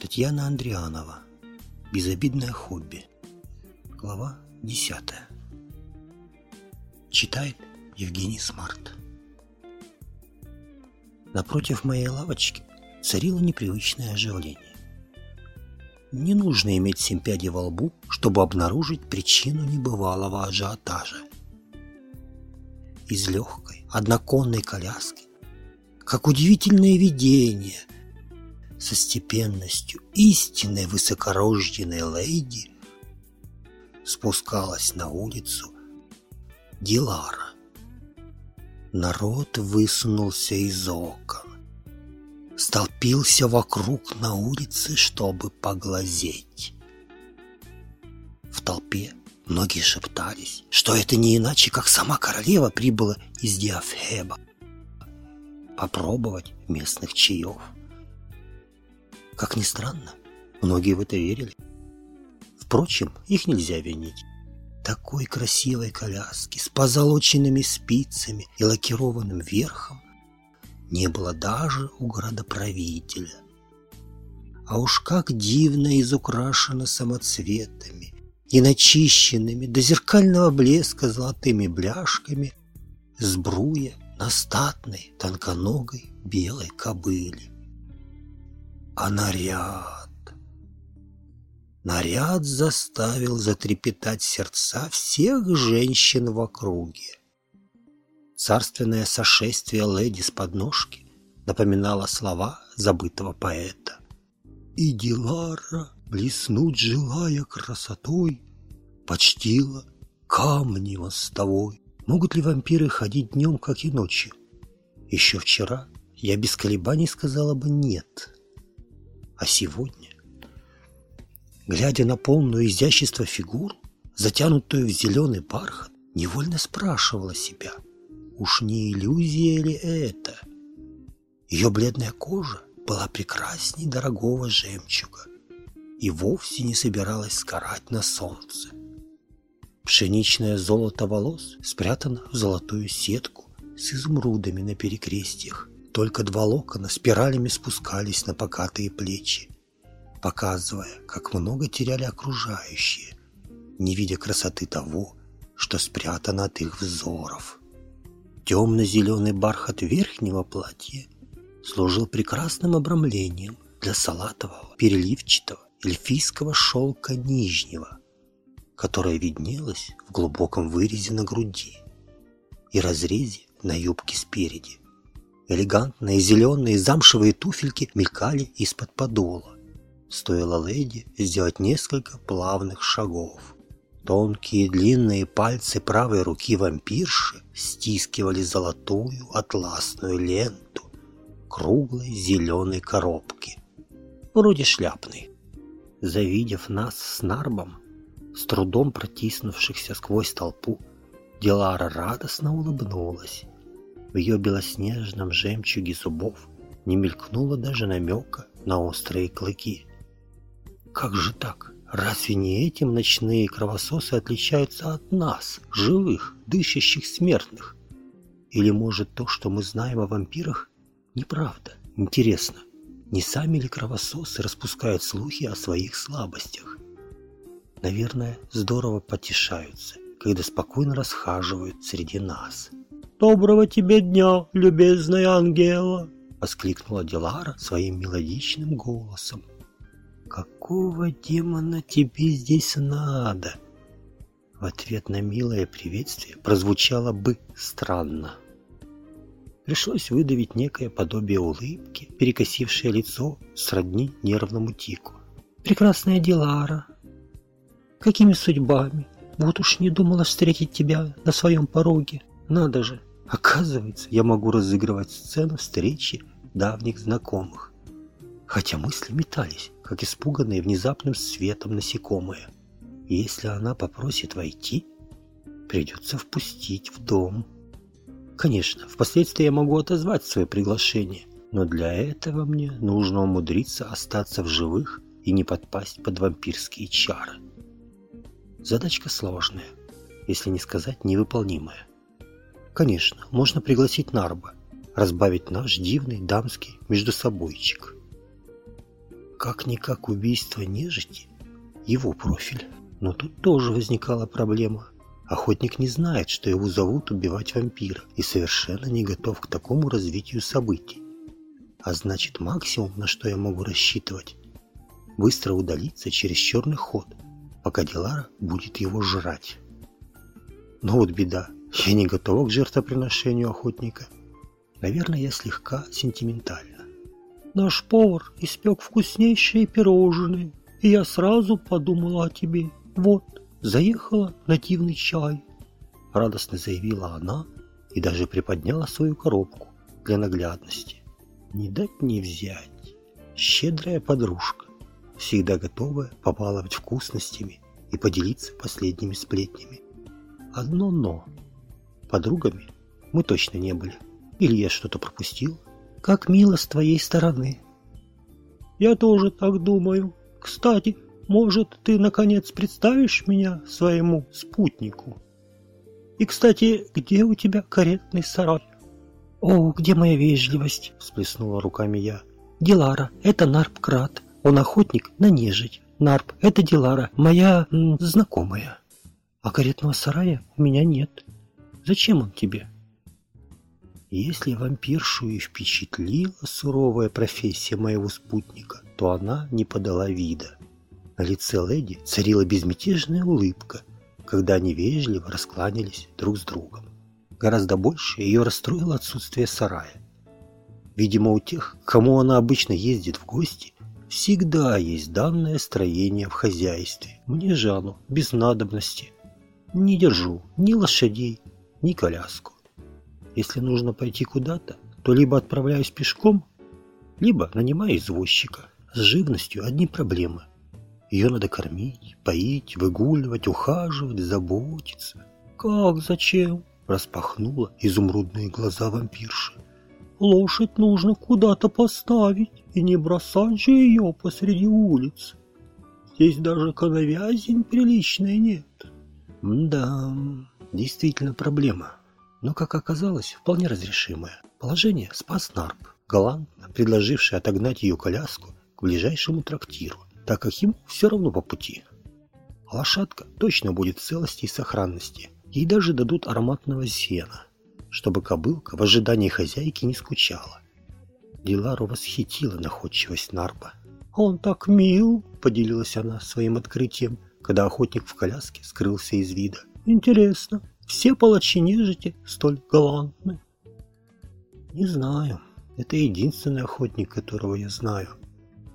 Татьяна Андрианова. Безобидное хобби. Глава 10. Читает Евгений Смарт. Напротив моей лавочки царило непривычное оживление. Не нужно иметь семь пядей во лбу, чтобы обнаружить причину небывалого ажиотажа. Из легкой, одноконной коляски, как удивительное видение, со степенностью истинной высокорожденной леди, спускалась на улицу Дилара. Народ высунулся из окон столпился вокруг на улице, чтобы поглазеть. В толпе многие шептались, что это не иначе, как сама королева прибыла из Диафеба попробовать местных чаев. Как ни странно, многие в это верили. Впрочем, их нельзя винить. Такой красивой коляски с позолоченными спицами и лакированным верхом не было даже у городоправителя. А уж как дивно изукрашено самоцветами и начищенными до зеркального блеска золотыми бляшками сбруя на статной тонконогой белой кобыле. А наряд... Наряд заставил затрепетать сердца всех женщин в округе. Царственное сошествие леди с подножки напоминало слова забытого поэта. И Дилара, блеснуть желая красотой, почтила камни мостовой. Могут ли вампиры ходить днем, как и ночью? Еще вчера я без колебаний сказала бы «нет». А сегодня, глядя на полную изящество фигуру, затянутую в зеленый бархат, невольно спрашивала себя – Уж не иллюзия ли это? Ее бледная кожа была прекрасней дорогого жемчуга и вовсе не собиралась сгорать на солнце. Пшеничное золото волос спрятано в золотую сетку с изумрудами на перекрестьях. Только два локона спиралями спускались на покатые плечи, показывая, как много теряли окружающие, не видя красоты того, что спрятано от их взоров. Темно-зеленый бархат верхнего платья служил прекрасным обрамлением для салатового, переливчатого, эльфийского шелка нижнего, которое виднелось в глубоком вырезе на груди и разрезе на юбке спереди. Элегантные зеленые замшевые туфельки мелькали из-под подола. Стоило леди сделать несколько плавных шагов. Тонкие длинные пальцы правой руки вампирши стискивали золотую атласную ленту круглой зеленой коробки, вроде шляпной. Завидев нас с Нарбом, с трудом протиснувшихся сквозь толпу, Дилара радостно улыбнулась. Ее белоснежном жемчуге зубов не мелькнуло даже намека на острые клыки. Как же так? Разве не этим ночные кровососы отличаются от нас, живых, дышащих смертных? Или, может, то, что мы знаем о вампирах, неправда? Интересно, не сами ли кровососы распускают слухи о своих слабостях? Наверное, здорово потешаются, когда спокойно расхаживают среди нас. «Доброго тебе дня, любезная Ангела!» — воскликнула Дилара своим мелодичным голосом. «Какого демона тебе здесь надо?» В ответ на милое приветствие прозвучало бы странно. Пришлось выдавить некое подобие улыбки, перекосившее лицо сродни нервному тику. «Прекрасная Дилара! Какими судьбами? Вот уж не думала встретить тебя на своем пороге. Надо же! Оказывается, я могу разыгрывать сцену встречи давних знакомых хотя мысли метались, как испуганные внезапным светом насекомые. И если она попросит войти, придется впустить в дом. Конечно, впоследствии я могу отозвать свое приглашение, но для этого мне нужно умудриться остаться в живых и не подпасть под вампирские чары. Задачка сложная, если не сказать невыполнимая. Конечно, можно пригласить Нарба, разбавить наш дивный дамский междусобойчик – Как-никак убийство нежити – его профиль. Но тут тоже возникала проблема. Охотник не знает, что его зовут убивать вампира и совершенно не готов к такому развитию событий. А значит, максимум, на что я могу рассчитывать – быстро удалиться через черный ход, пока Дилара будет его жрать. Но вот беда, я не готова к жертвоприношению охотника. Наверное, я слегка сентиментальна. Наш повар испек вкуснейшие пирожные, и я сразу подумала о тебе. Вот, заехала на дивный чай. Радостно заявила она и даже приподняла свою коробку для наглядности. Не дать не взять. Щедрая подружка, всегда готовая побаловать вкусностями и поделиться последними сплетнями. Одно «но». Подругами мы точно не были. Или я что-то пропустил? Как мило с твоей стороны. Я тоже так думаю. Кстати, может, ты, наконец, представишь меня своему спутнику? И, кстати, где у тебя каретный сарай? О, где моя вежливость? Всплеснула руками я. Дилара, это Нарпкрат. Он охотник на нежить. Нарп, это Дилара, моя м, знакомая. А каретного сарая у меня нет. Зачем он тебе? Если вампиршу и впечатлила суровая профессия моего спутника, то она не подала вида. На лице леди царила безмятежная улыбка, когда они вежливо раскланялись друг с другом. Гораздо больше ее расстроило отсутствие сарая. Видимо, у тех, к кому она обычно ездит в гости, всегда есть данное строение в хозяйстве. Мне же оно без надобности. Не держу ни лошадей, ни коляску. Если нужно пойти куда-то, то либо отправляюсь пешком, либо нанимаю извозчика. С живностью одни проблемы. Ее надо кормить, поить, выгуливать, ухаживать, заботиться. «Как зачем?» – распахнула изумрудные глаза вампирши. «Лошадь нужно куда-то поставить, и не бросать же ее посреди улицы. Здесь даже коновязень приличной нет». Да, действительно проблема. Но, как оказалось, вполне разрешимая. Положение спас Нарп, галантно предложивший отогнать ее коляску к ближайшему трактиру, так как ему все равно по пути. Лошадка точно будет в целости и сохранности. Ей даже дадут ароматного сена, чтобы кобылка в ожидании хозяйки не скучала. Дилару восхитила находчивость Нарпа. «Он так мил!» – поделилась она своим открытием – когда охотник в коляске скрылся из вида. «Интересно, все палачи нежити столь галантны?» «Не знаю. Это единственный охотник, которого я знаю».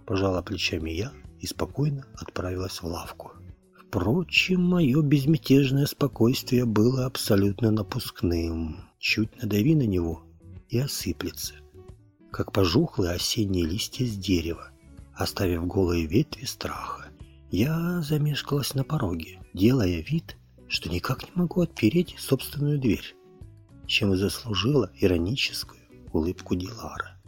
Пожала плечами я и спокойно отправилась в лавку. Впрочем, мое безмятежное спокойствие было абсолютно напускным. Чуть надави на него и осыплется, как пожухлые осенние листья с дерева, оставив голые ветви страха. Я замешкалась на пороге, делая вид, что никак не могу отпереть собственную дверь, чем и заслужила ироническую улыбку Дилара.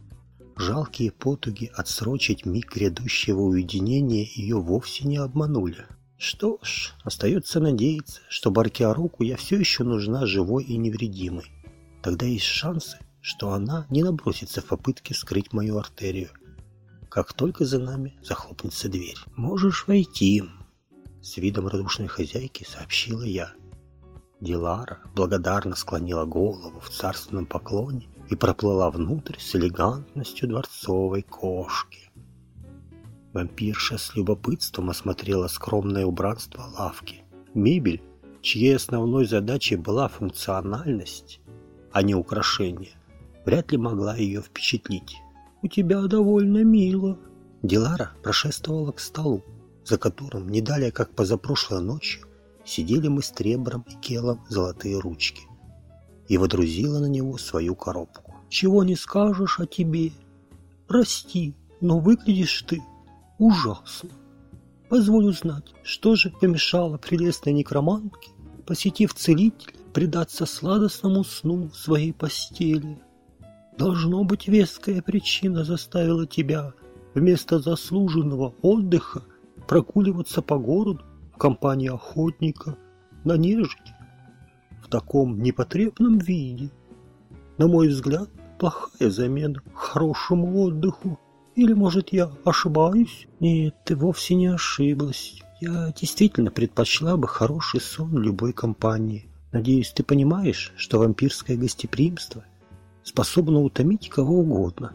Жалкие потуги отсрочить миг грядущего уединения ее вовсе не обманули. Что ж, остается надеяться, что Баркиаруку я все еще нужна живой и невредимой. Тогда есть шансы, что она не набросится в попытке вскрыть мою артерию – как только за нами захлопнется дверь. «Можешь войти», — с видом радушной хозяйки сообщила я. Дилара благодарно склонила голову в царственном поклоне и проплыла внутрь с элегантностью дворцовой кошки. Вампирша с любопытством осмотрела скромное убранство лавки. Мебель, чьей основной задачей была функциональность, а не украшение, вряд ли могла ее впечатлить у тебя довольно мило». Дилара прошествовала к столу, за которым, не далее как позапрошлой ночью, сидели мы с Требром и Келом золотые ручки, и водрузила на него свою коробку. «Чего не скажешь о тебе? Прости, но выглядишь ты ужасно. Позволь узнать, что же помешало прелестной некромантке, посетив целителя, предаться сладостному сну в своей постели?» Должно быть, веская причина заставила тебя вместо заслуженного отдыха прогуливаться по городу в компании охотника на нежить в таком непотребном виде. На мой взгляд, плохая замена хорошему отдыху. Или, может, я ошибаюсь? Нет, ты вовсе не ошиблась. Я действительно предпочла бы хороший сон любой компании. Надеюсь, ты понимаешь, что вампирское гостеприимство способно утомить кого угодно.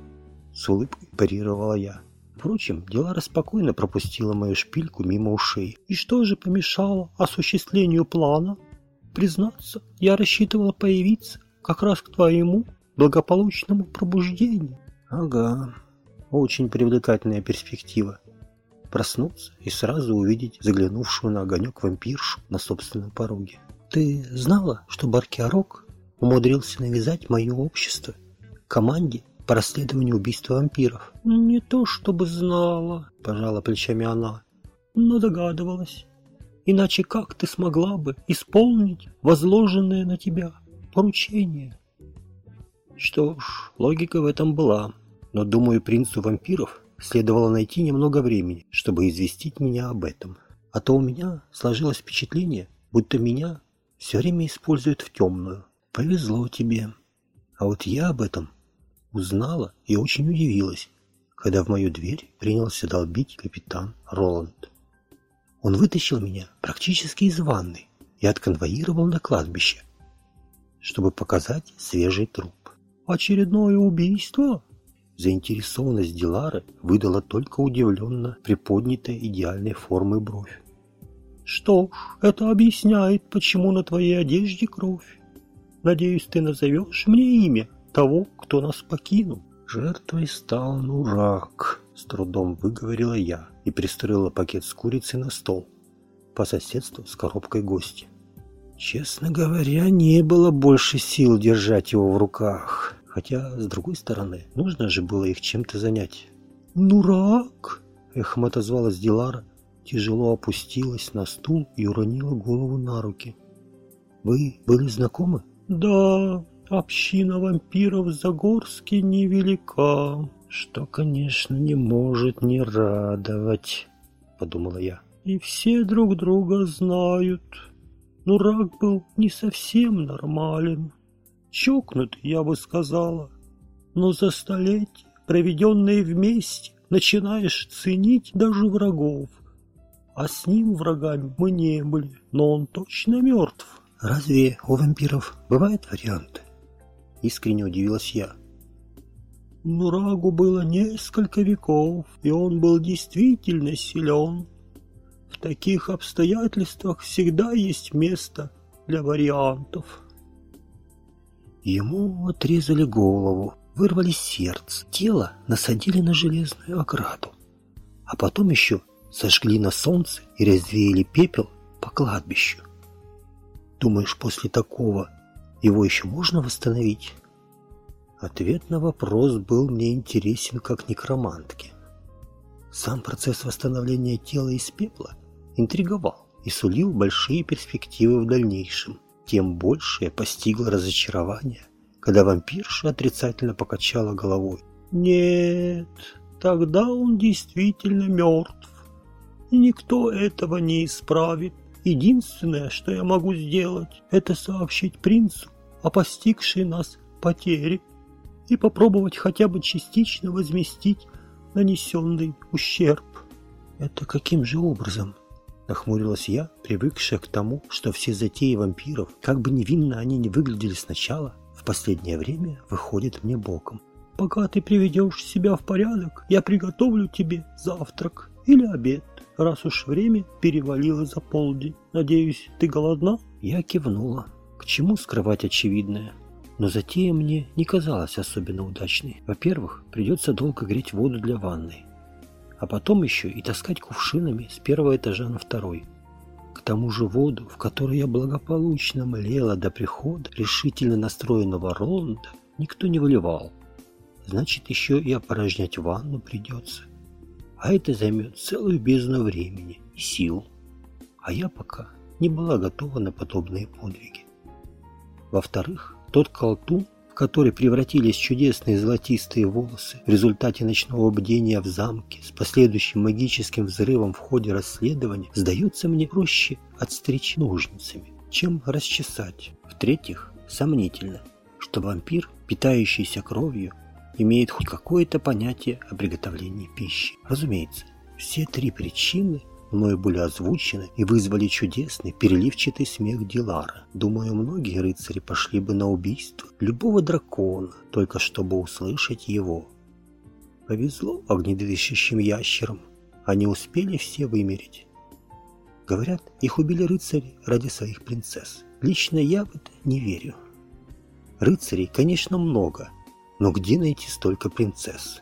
С улыбкой парировала я. Впрочем, Дилара спокойно пропустила мою шпильку мимо ушей. И что же помешало осуществлению плана? Признаться, я рассчитывала появиться как раз к твоему благополучному пробуждению. Ага, очень привлекательная перспектива. Проснуться и сразу увидеть заглянувшую на огонек вампиршу на собственном пороге. Ты знала, что Баркиарок умудрился навязать мое общество команде по расследованию убийства вампиров? Не то чтобы знала, пожала плечами она, но догадывалась. Иначе как ты смогла бы исполнить возложенное на тебя поручение? Что ж, логика в этом была, но, думаю, принцу вампиров следовало найти немного времени, чтобы известить меня об этом. А то у меня сложилось впечатление, будто меня все время используют в темную. Повезло тебе. А вот я об этом узнала и очень удивилась, когда в мою дверь принялся долбить капитан Роланд. Он вытащил меня практически из ванны и отконвоировал на кладбище, чтобы показать свежий труп. «Очередное убийство?» Заинтересованность Дилары выдала только удивленно приподнятая идеальной формы бровь. «Что ж, это объясняет, почему на твоей одежде кровь. Надеюсь, ты назовешь мне имя того, кто нас покинул». Жертвой стал Нурак, с трудом выговорила я и пристроила пакет с курицей на стол по соседству с коробкой гости. Честно говоря, не было больше сил держать его в руках. Хотя, с другой стороны, нужно же было их чем-то занять. «Нурак!» — эхом отозвалась Дилара, тяжело опустилась на стул и уронила голову на руки. «Вы были знакомы?» «Да, община вампиров в Загорске невелика, что, конечно, не может не радовать», — подумала я. «И все друг друга знают. Нурак был не совсем нормален чокнутый, я бы сказала. Но за столетия, проведенные вместе, начинаешь ценить даже врагов. А с ним врагами мы не были, но он точно мертв. Разве у вампиров бывают варианты? Искренне удивилась я. Нурагу было несколько веков, и он был действительно силен. В таких обстоятельствах всегда есть место для вариантов. Ему отрезали голову, вырвали сердце, тело насадили на железную ограду. А потом еще сожгли на солнце и развеяли пепел по кладбищу. Думаешь, после такого его еще можно восстановить? Ответ на вопрос был мне интересен как некромантке. Сам процесс восстановления тела из пепла интриговал и сулил большие перспективы в дальнейшем тем большее постигло разочарование, когда вампирша отрицательно покачала головой. «Нет, тогда он действительно мертв, и никто этого не исправит. Единственное, что я могу сделать, это сообщить принцу о постигшей нас потере и попробовать хотя бы частично возместить нанесенный ущерб». «Это каким же образом?» Нахмурилась я, привыкшая к тому, что все затеи вампиров, как бы невинно они не выглядели сначала, в последнее время выходят мне боком. «Пока ты приведешь себя в порядок, я приготовлю тебе завтрак или обед, раз уж время перевалило за полдень. Надеюсь, ты голодна?» Я кивнула. К чему скрывать очевидное? Но затея мне не казалась особенно удачной. Во-первых, придется долго греть воду для ванны а потом еще и таскать кувшинами с первого этажа на второй. К тому же воду, в которой я благополучно млела до прихода решительно настроенного Роланда, никто не выливал. Значит, еще и опорожнять ванну придется. А это займет целую бездну времени и сил. А я пока не была готова на подобные подвиги. Во-вторых, тот колтун, которой превратились чудесные золотистые волосы в результате ночного бдения в замке с последующим магическим взрывом в ходе расследования, сдается мне проще отстричь ножницами, чем расчесать. В-третьих, сомнительно, что вампир, питающийся кровью, имеет хоть какое-то понятие о приготовлении пищи. Разумеется, все три причины мною были озвучены и вызвали чудесный переливчатый смех Дилара. Думаю, многие рыцари пошли бы на убийство любого дракона, только чтобы услышать его. Повезло огнедвижущим ящерам, они успели все вымереть. Говорят, их убили рыцари ради своих принцесс. Лично я в это не верю. Рыцарей, конечно, много, но где найти столько принцесс?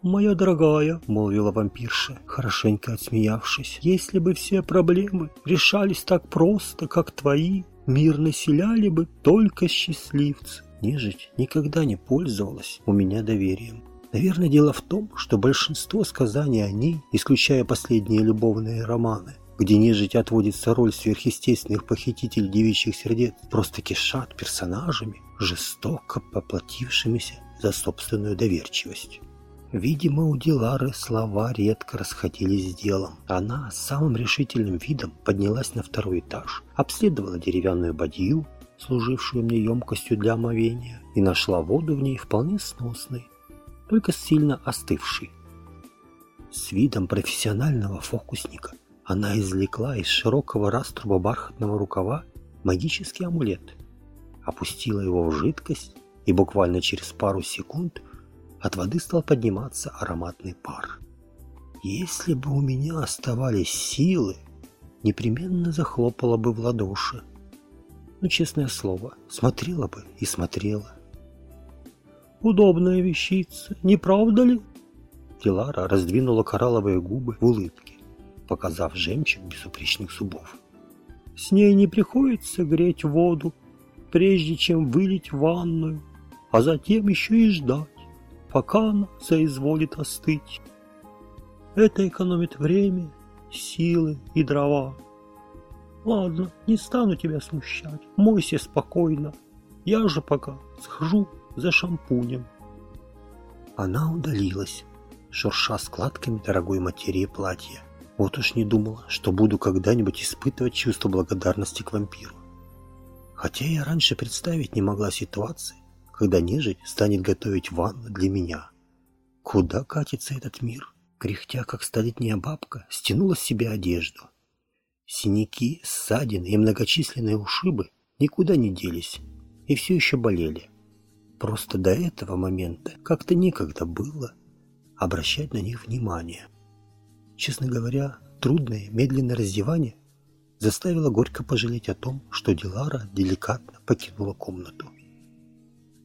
«Моя дорогая», — молвила вампирша, хорошенько отсмеявшись, «если бы все проблемы решались так просто, как твои, мир населяли бы только счастливцы». Нежить никогда не пользовалась у меня доверием. Наверное, дело в том, что большинство сказаний о ней, исключая последние любовные романы, где нежить отводится роль сверхъестественных похитителей девичьих сердец, просто кишат персонажами, жестоко поплатившимися за собственную доверчивость. Видимо, у Дилары слова редко расходились с делом. Она с самым решительным видом поднялась на второй этаж, обследовала деревянную бадью, служившую мне емкостью для омовения, и нашла воду в ней вполне сносной, только сильно остывшей. С видом профессионального фокусника она извлекла из широкого раструба бархатного рукава магический амулет, опустила его в жидкость, и буквально через пару секунд – от воды стал подниматься ароматный пар. Если бы у меня оставались силы, непременно захлопала бы в ладоши. Ну, честное слово, смотрела бы и смотрела. «Удобная вещица, не правда ли?» Дилара раздвинула коралловые губы в улыбке, показав жемчуг безупречных зубов. «С ней не приходится греть воду, прежде чем вылить в ванную, а затем еще и ждать пока она соизволит остыть. Это экономит время, силы и дрова. Ладно, не стану тебя смущать, мойся спокойно. Я же пока схожу за шампунем. Она удалилась, шурша складками дорогой материи платья. Вот уж не думала, что буду когда-нибудь испытывать чувство благодарности к вампиру. Хотя я раньше представить не могла ситуации, когда нежить станет готовить ванну для меня. Куда катится этот мир? Кряхтя, как столетняя бабка, стянула с себя одежду. Синяки, ссадины и многочисленные ушибы никуда не делись и все еще болели. Просто до этого момента как-то некогда было обращать на них внимание. Честно говоря, трудное, медленное раздевание заставило горько пожалеть о том, что Дилара деликатно покинула комнату.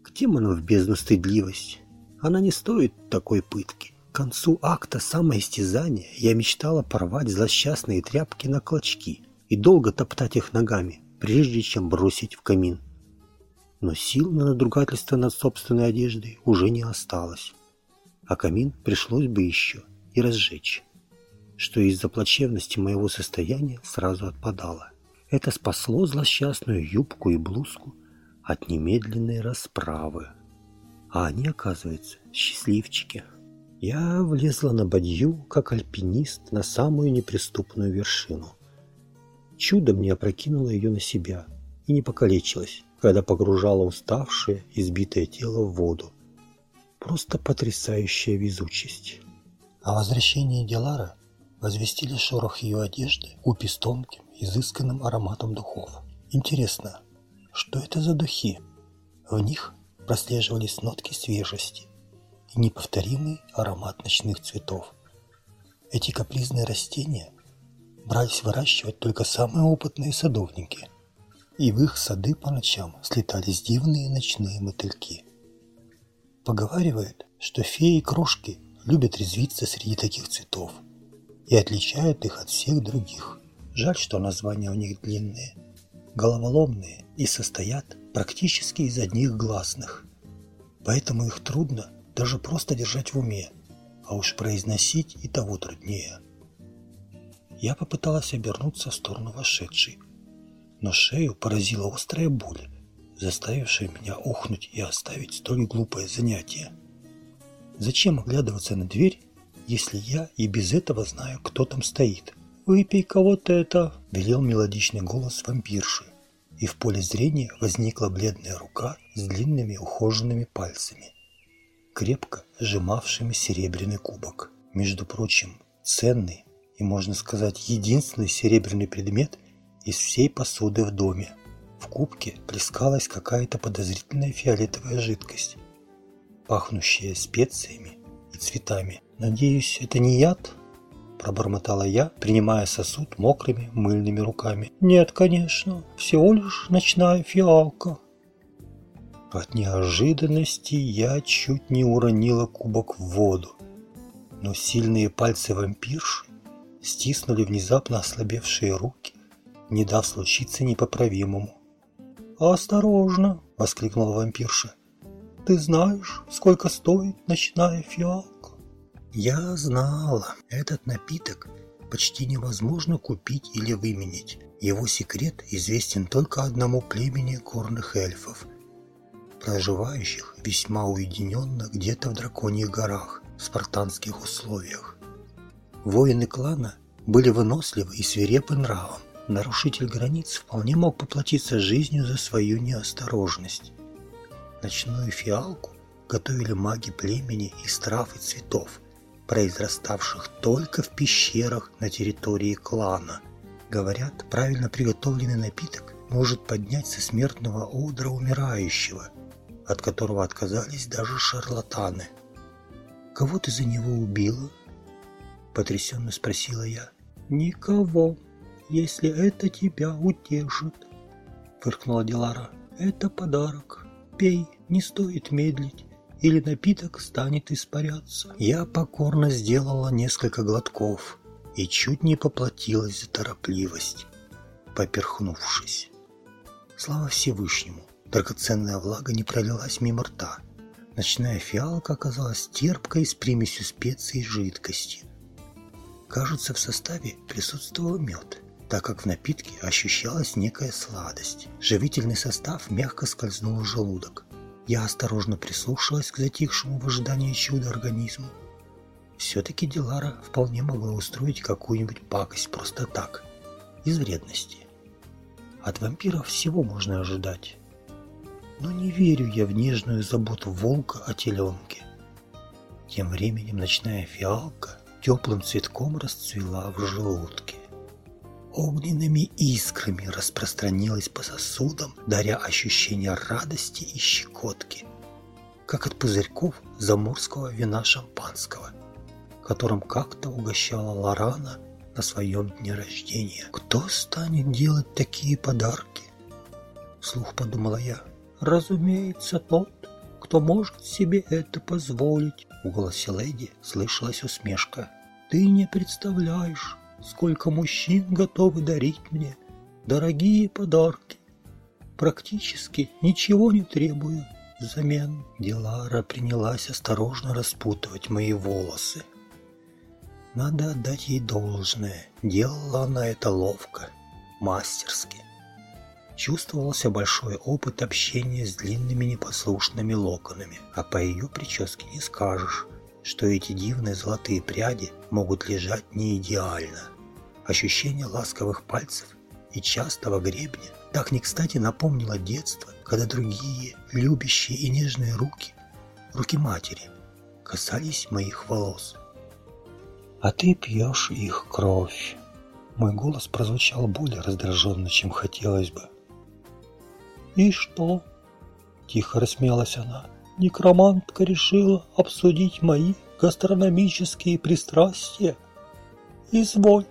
К демону в бездну стыдливость. Она не стоит такой пытки. К концу акта самоистязания я мечтала порвать злосчастные тряпки на клочки и долго топтать их ногами, прежде чем бросить в камин. Но сил на надругательство над собственной одеждой уже не осталось. А камин пришлось бы еще и разжечь, что из-за плачевности моего состояния сразу отпадало. Это спасло злосчастную юбку и блузку от немедленной расправы. А они, оказывается, счастливчики. Я влезла на бадью, как альпинист, на самую неприступную вершину. Чудом не опрокинула ее на себя и не покалечилась, когда погружала уставшее, избитое тело в воду. Просто потрясающая везучесть. О возвращении Делара возвестили шорох ее одежды, купи с тонким, изысканным ароматом духов. Интересно, что это за духи? В них прослеживались нотки свежести и неповторимый аромат ночных цветов. Эти капризные растения брались выращивать только самые опытные садовники, и в их сады по ночам слетались дивные ночные мотыльки. Поговаривают, что феи-крошки любят резвиться среди таких цветов и отличают их от всех других. Жаль, что названия у них длинные – головоломные и состоят практически из одних гласных. Поэтому их трудно даже просто держать в уме, а уж произносить и того труднее. Я попыталась обернуться в сторону вошедшей, но шею поразила острая боль, заставившая меня ухнуть и оставить столь глупое занятие. Зачем оглядываться на дверь, если я и без этого знаю, кто там стоит? «Выпей кого-то это!» – велел мелодичный голос вампирши. И в поле зрения возникла бледная рука с длинными ухоженными пальцами. крепко сжимавшими серебряный кубок. Между прочим, ценный и, можно сказать, единственный серебряный предмет из всей посуды в доме. В кубке плескалась какая-то подозрительная фиолетовая жидкость, пахнущая специями и цветами. «Надеюсь, это не яд?» – пробормотала я, принимая сосуд мокрыми мыльными руками. «Нет, конечно, всего лишь ночная фиалка». От неожиданности я чуть не уронила кубок в воду, но сильные пальцы вампирши стиснули внезапно ослабевшие руки, не дав случиться непоправимому. «Осторожно!» — воскликнула вампирша. «Ты знаешь, сколько стоит ночная фиалка?» Я знала, этот напиток почти невозможно купить или выменить. Его секрет известен только одному племени горных эльфов, проживающих весьма уединенно где-то в драконьих горах в спартанских условиях. Воины клана были выносливы и свирепы нравом. Нарушитель границ вполне мог поплатиться жизнью за свою неосторожность. Ночную фиалку готовили маги племени из трав и цветов, произраставших только в пещерах на территории клана. Говорят, правильно приготовленный напиток может поднять со смертного удра умирающего, от которого отказались даже шарлатаны. «Кого ты за него убила?» – потрясенно спросила я. «Никого, если это тебя утешит», – фыркнула Дилара. «Это подарок. Пей, не стоит медлить, или напиток станет испаряться». Я покорно сделала несколько глотков и чуть не поплатилась за торопливость, поперхнувшись. Слава Всевышнему, драгоценная влага не пролилась мимо рта. Ночная фиалка оказалась терпкой с примесью специй и жидкости. Кажется, в составе присутствовал мед, так как в напитке ощущалась некая сладость. Живительный состав мягко скользнул в желудок. Я осторожно прислушалась к затихшему в ожидании чуда организму. Все-таки Дилара вполне могла устроить какую-нибудь пакость просто так, из вредности. От вампиров всего можно ожидать. Но не верю я в нежную заботу волка о теленке. Тем временем ночная фиалка теплым цветком расцвела в желудке. Огненными искрами распространилась по сосудам, даря ощущение радости и щекотки, как от пузырьков заморского вина шампанского, которым как-то угощала Лорана на своем дне рождения. «Кто станет делать такие подарки?» Вслух подумала я. «Разумеется, тот, кто может себе это позволить», — в голосе леди слышалась усмешка. Ты не представляешь, сколько мужчин готовы дарить мне дорогие подарки, практически ничего не требуя взамен. Дилара принялась осторожно распутывать мои волосы. Надо отдать ей должное, делала она это ловко, мастерски. Чувствовался большой опыт общения с длинными непослушными локонами, а по ее прическе не скажешь, что эти дивные золотые пряди могут лежать не идеально. Ощущение ласковых пальцев и частого гребня так не кстати напомнило детство, когда другие любящие и нежные руки, руки матери, касались моих волос. «А ты пьешь их кровь». Мой голос прозвучал более раздраженно, чем хотелось бы. «И что?» – тихо рассмеялась она некромантка решила обсудить мои гастрономические пристрастия? Изволь.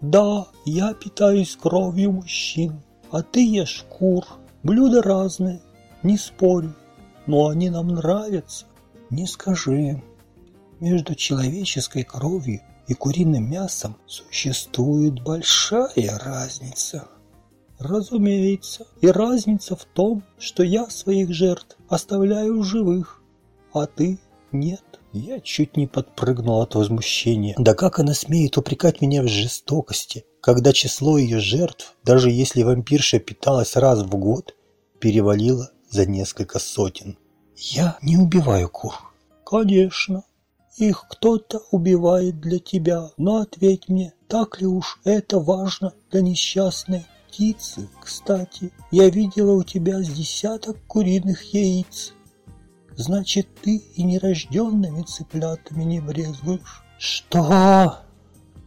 Да, я питаюсь кровью мужчин, а ты ешь кур. Блюда разные, не спорю, но они нам нравятся. Не скажи. Между человеческой кровью и куриным мясом существует большая разница. Разумеется, и разница в том, что я своих жертв оставляю живых, а ты нет. Я чуть не подпрыгнул от возмущения. Да как она смеет упрекать меня в жестокости, когда число ее жертв, даже если вампирша питалась раз в год, перевалило за несколько сотен. Я не убиваю кур. Конечно, их кто-то убивает для тебя, но ответь мне, так ли уж это важно для несчастной птицы, кстати. Я видела у тебя с десяток куриных яиц. Значит, ты и нерожденными цыплятами не брезгуешь. Что?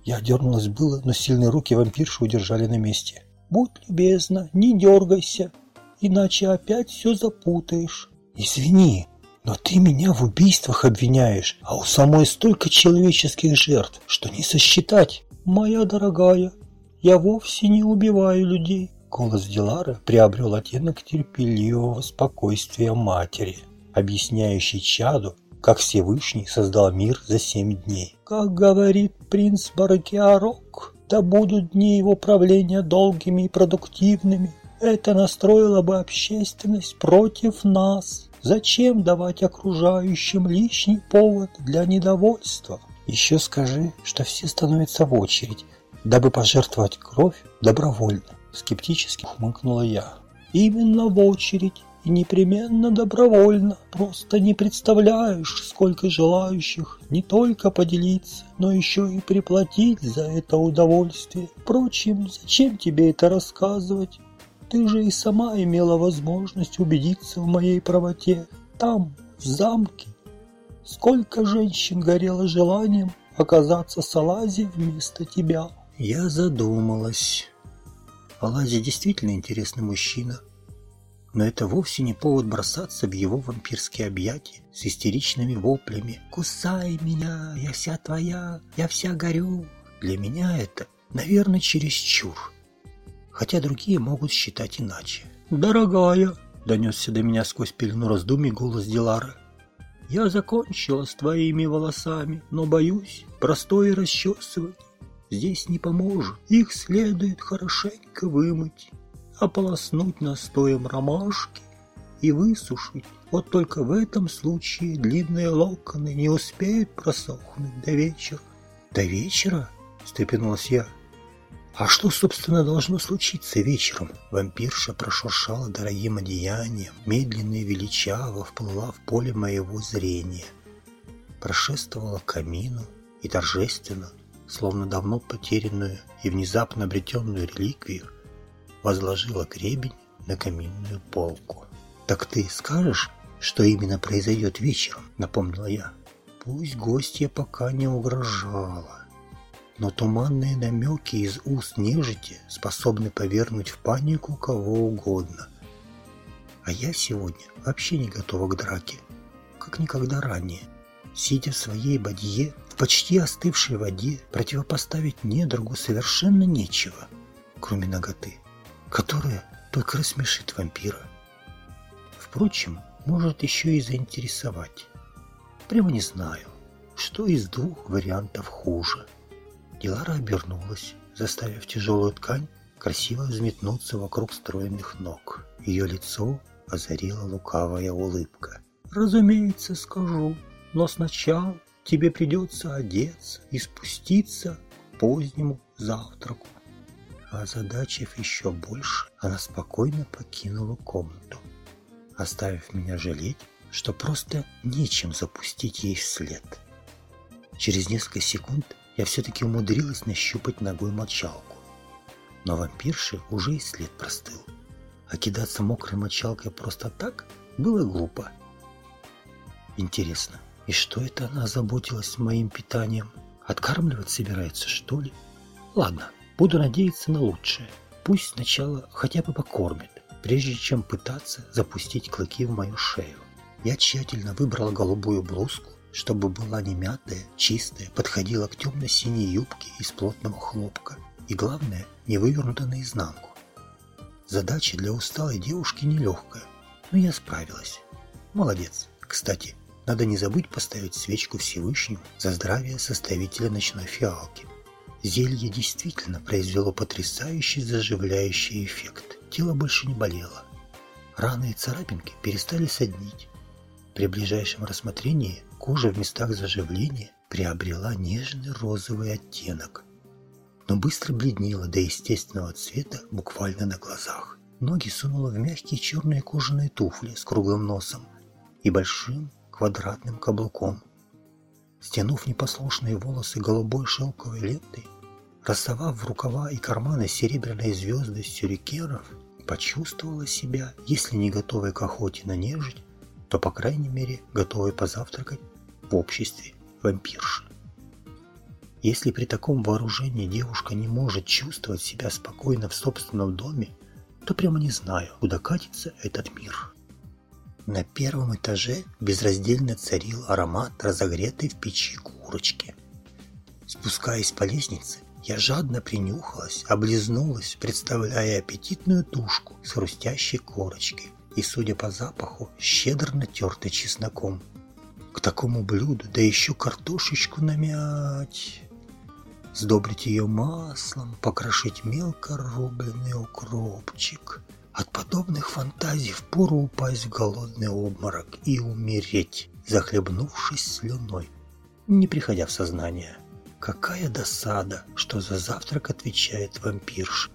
Я дернулась было, но сильные руки вампирши удержали на месте. Будь любезна, не дергайся, иначе опять все запутаешь. Извини, но ты меня в убийствах обвиняешь, а у самой столько человеческих жертв, что не сосчитать. Моя дорогая, я вовсе не убиваю людей. Голос Дилара приобрел оттенок терпеливого спокойствия матери, объясняющий чаду, как Всевышний создал мир за семь дней. Как говорит принц Баракиарок, да будут дни его правления долгими и продуктивными. Это настроило бы общественность против нас. Зачем давать окружающим лишний повод для недовольства? Еще скажи, что все становятся в очередь, дабы пожертвовать кровь добровольно. Скептически хмыкнула я. Именно в очередь и непременно добровольно. Просто не представляешь, сколько желающих не только поделиться, но еще и приплатить за это удовольствие. Впрочем, зачем тебе это рассказывать? Ты же и сама имела возможность убедиться в моей правоте. Там, в замке. Сколько женщин горело желанием оказаться с Алази вместо тебя? Я задумалась. Алази действительно интересный мужчина. Но это вовсе не повод бросаться в его вампирские объятия с истеричными воплями «Кусай меня, я вся твоя, я вся горю». Для меня это, наверное, чересчур хотя другие могут считать иначе. «Дорогая!» – донесся до меня сквозь пелену раздумий голос Дилара. «Я закончила с твоими волосами, но, боюсь, простое расчесывание здесь не поможет. Их следует хорошенько вымыть, ополоснуть настоем ромашки и высушить. Вот только в этом случае длинные локоны не успеют просохнуть до вечера». «До вечера?» – встрепенулась я. А что, собственно, должно случиться вечером? Вампирша прошуршала дорогим одеянием, медленно и величаво вплыла в поле моего зрения. Прошествовала к камину и торжественно, словно давно потерянную и внезапно обретенную реликвию, возложила гребень на каминную полку. «Так ты скажешь, что именно произойдет вечером?» — напомнила я. Пусть гостья пока не угрожала но туманные намеки из уст нежити способны повернуть в панику кого угодно. А я сегодня вообще не готова к драке, как никогда ранее. Сидя в своей бадье, почти остывшей воде, противопоставить недругу совершенно нечего, кроме ноготы, которая только рассмешит вампира. Впрочем, может еще и заинтересовать. Прямо не знаю, что из двух вариантов хуже – Дилара обернулась, заставив тяжелую ткань красиво взметнуться вокруг стройных ног. Ее лицо озарила лукавая улыбка. «Разумеется, скажу, но сначала тебе придется одеться и спуститься к позднему завтраку». Озадачив еще больше, она спокойно покинула комнату, оставив меня жалеть, что просто нечем запустить ей вслед. Через несколько секунд я все-таки умудрилась нащупать ногой мочалку. Но вампирши уже и след простыл. А кидаться мокрой мочалкой просто так было глупо. Интересно, и что это она заботилась моим питанием? Откармливать собирается, что ли? Ладно, буду надеяться на лучшее. Пусть сначала хотя бы покормит, прежде чем пытаться запустить клыки в мою шею. Я тщательно выбрал голубую блузку, чтобы была не мятая, чистая, подходила к темно-синей юбке из плотного хлопка и, главное, не вывернута наизнанку. Задача для усталой девушки нелегкая, но я справилась. Молодец. Кстати, надо не забыть поставить свечку Всевышнему за здравие составителя ночной фиалки. Зелье действительно произвело потрясающий заживляющий эффект. Тело больше не болело. Раны и царапинки перестали соднить. При ближайшем рассмотрении Кожа в местах заживления приобрела нежный розовый оттенок, но быстро бледнела до естественного цвета буквально на глазах. Ноги сунула в мягкие черные кожаные туфли с круглым носом и большим квадратным каблуком. Стянув непослушные волосы голубой шелковой лентой, рассовав в рукава и карманы серебряные звезды сюрикенов, почувствовала себя, если не готовой к охоте на нежить, то, по крайней мере, готовы позавтракать в обществе вампирши. Если при таком вооружении девушка не может чувствовать себя спокойно в собственном доме, то прямо не знаю, куда катится этот мир. На первом этаже безраздельно царил аромат разогретой в печи курочки. Спускаясь по лестнице, я жадно принюхалась, облизнулась, представляя аппетитную тушку с хрустящей корочкой и, судя по запаху, щедро натертой чесноком. К такому блюду, да еще картошечку намять сдобрить ее маслом, покрошить мелко рубленый укропчик. От подобных фантазий впору упасть в голодный обморок и умереть, захлебнувшись слюной, не приходя в сознание. Какая досада, что за завтрак отвечает вампирш.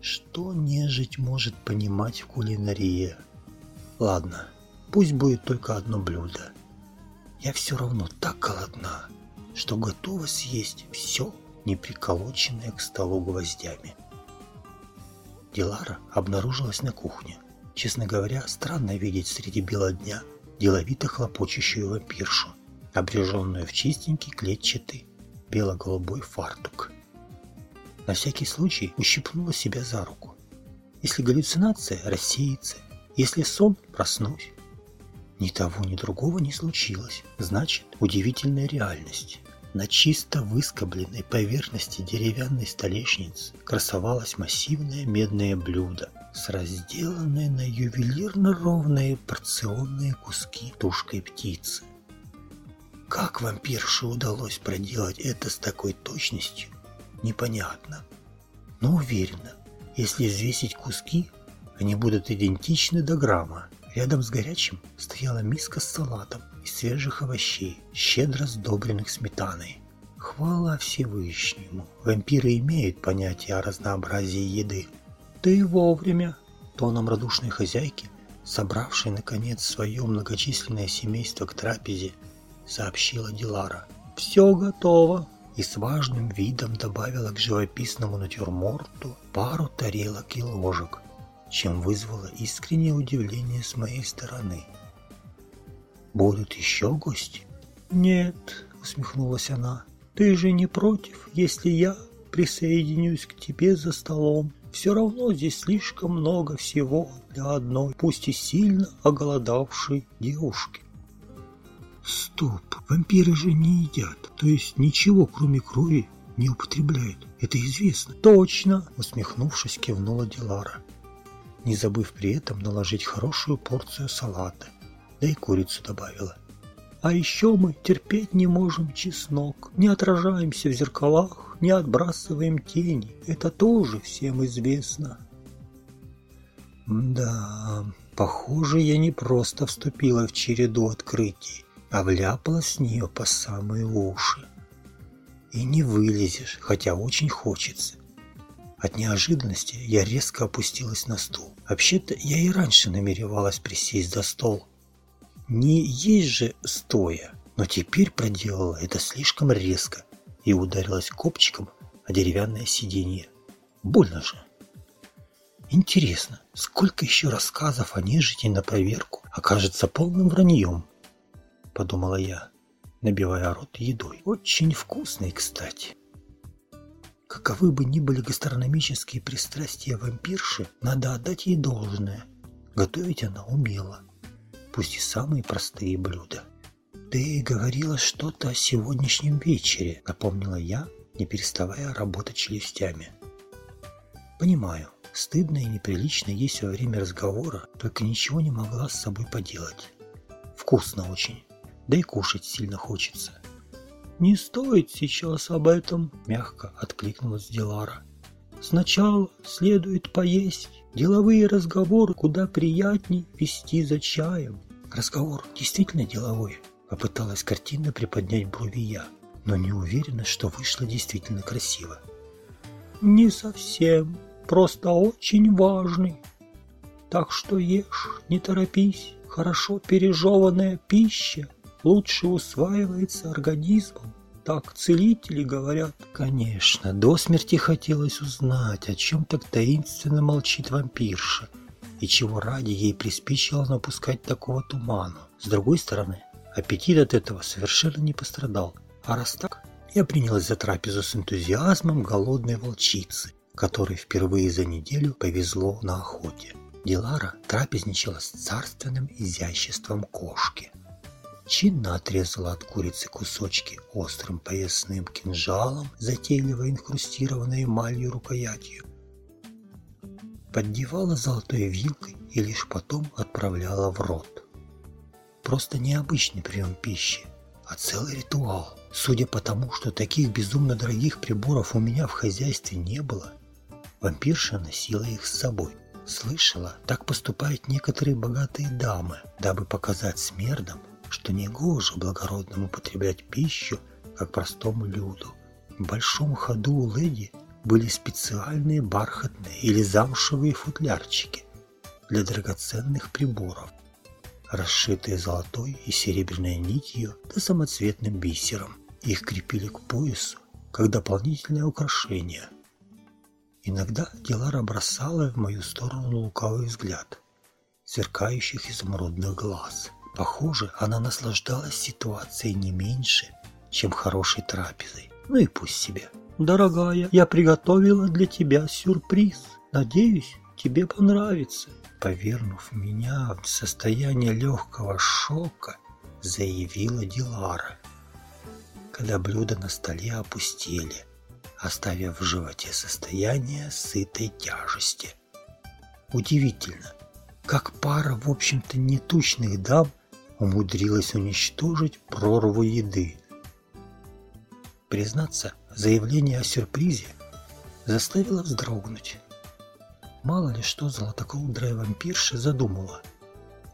Что нежить может понимать в кулинарии? Ладно, пусть будет только одно блюдо. Я все равно так голодна что готова съесть все, не приколоченное к столу гвоздями. Дилара обнаружилась на кухне. Честно говоря, странно видеть среди бела дня деловито хлопочущую вампиршу, обреженную в чистенький клетчатый бело-голубой фартук. На всякий случай ущипнула себя за руку. Если галлюцинация рассеется, если сон проснусь. Ни того, ни другого не случилось. Значит, удивительная реальность. На чисто выскобленной поверхности деревянной столешницы красовалось массивное медное блюдо с разделанной на ювелирно ровные порционные куски тушкой птицы. Как вампирше удалось проделать это с такой точностью, непонятно. Но уверена, если взвесить куски, они будут идентичны до грамма. Рядом с горячим стояла миска с салатом, из свежих овощей, щедро сдобренных сметаной. Хвала Всевышнему, вампиры имеют понятие о разнообразии еды. И вовремя, тоном радушной хозяйки, собравшей, наконец, свое многочисленное семейство к трапезе, сообщила Дилара. «Все готово!» и с важным видом добавила к живописному натюрморту пару тарелок и ложек, чем вызвало искреннее удивление с моей стороны. Будут еще гости? Нет, усмехнулась она. Ты же не против, если я присоединюсь к тебе за столом? Все равно здесь слишком много всего для одной, пусть и сильно оголодавшей девушки. Стоп, вампиры же не едят, то есть ничего, кроме крови, не употребляют. Это известно. Точно, усмехнувшись, кивнула Дилара, не забыв при этом наложить хорошую порцию салата да и курицу добавила. А еще мы терпеть не можем чеснок, не отражаемся в зеркалах, не отбрасываем тени. Это тоже всем известно. Да, похоже, я не просто вступила в череду открытий, а вляпалась с нее по самые уши. И не вылезешь, хотя очень хочется. От неожиданности я резко опустилась на стул. Вообще-то я и раньше намеревалась присесть за стол, не есть же стоя, но теперь проделала это слишком резко и ударилась копчиком о деревянное сиденье. Больно же. Интересно, сколько еще рассказов о нежити на проверку окажется полным враньем? Подумала я, набивая рот едой. Очень вкусный, кстати. Каковы бы ни были гастрономические пристрастия вампирши, надо отдать ей должное. Готовить она умела пусть и самые простые блюда. «Ты говорила что-то о сегодняшнем вечере», — напомнила я, не переставая работать челюстями. «Понимаю, стыдно и неприлично есть во время разговора, только ничего не могла с собой поделать. Вкусно очень, да и кушать сильно хочется». «Не стоит сейчас об этом», — мягко откликнулась Дилара. «Сначала следует поесть». Деловые разговоры куда приятней вести за чаем. Разговор действительно деловой. Попыталась картинно приподнять брови я, но не уверена, что вышло действительно красиво. Не совсем, просто очень важный. Так что ешь, не торопись. Хорошо пережеванная пища лучше усваивается организмом. Так целители говорят. Конечно, до смерти хотелось узнать, о чем так таинственно молчит вампирша. и чего ради ей приспичило напускать такого тумана. С другой стороны, аппетит от этого совершенно не пострадал. А раз так, я принялась за трапезу с энтузиазмом голодной волчицы, которой впервые за неделю повезло на охоте. Дилара трапезничала с царственным изяществом кошки. Чинно отрезала от курицы кусочки острым поясным кинжалом, затейливо инкрустированной эмалью рукоятью. Поддевала золотой вилкой и лишь потом отправляла в рот. Просто необычный прием пищи, а целый ритуал. Судя по тому, что таких безумно дорогих приборов у меня в хозяйстве не было, вампирша носила их с собой. Слышала, так поступают некоторые богатые дамы, дабы показать смердам, что негоже благородному употреблять пищу, как простому люду. В большом ходу у леди были специальные бархатные или замшевые футлярчики для драгоценных приборов, расшитые золотой и серебряной нитью да самоцветным бисером. Их крепили к поясу, как дополнительное украшение. Иногда Дилара бросала в мою сторону лукавый взгляд, сверкающих изумрудных глаз. Похоже, она наслаждалась ситуацией не меньше, чем хорошей трапезой. Ну и пусть себе. «Дорогая, я приготовила для тебя сюрприз. Надеюсь, тебе понравится». Повернув меня в состояние легкого шока, заявила Дилара. Когда блюда на столе опустели, оставив в животе состояние сытой тяжести. Удивительно, как пара, в общем-то, нетучных дам умудрилась уничтожить прорву еды. Признаться, заявление о сюрпризе заставило вздрогнуть. Мало ли что золотокудрая вампирша задумала.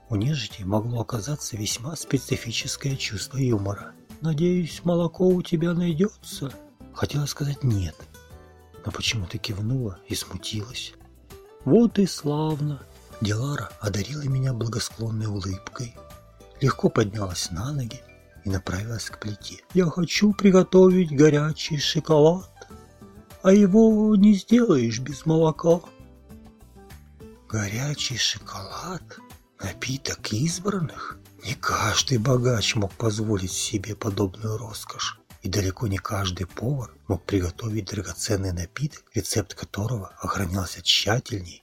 У нежити могло оказаться весьма специфическое чувство юмора. «Надеюсь, молоко у тебя найдется?» Хотела сказать «нет», но почему-то кивнула и смутилась. «Вот и славно!» Дилара одарила меня благосклонной улыбкой, легко поднялась на ноги и направилась к плите. «Я хочу приготовить горячий шоколад, а его не сделаешь без молока». «Горячий шоколад? Напиток избранных?» Не каждый богач мог позволить себе подобную роскошь, и далеко не каждый повар мог приготовить драгоценный напиток, рецепт которого охранялся тщательней,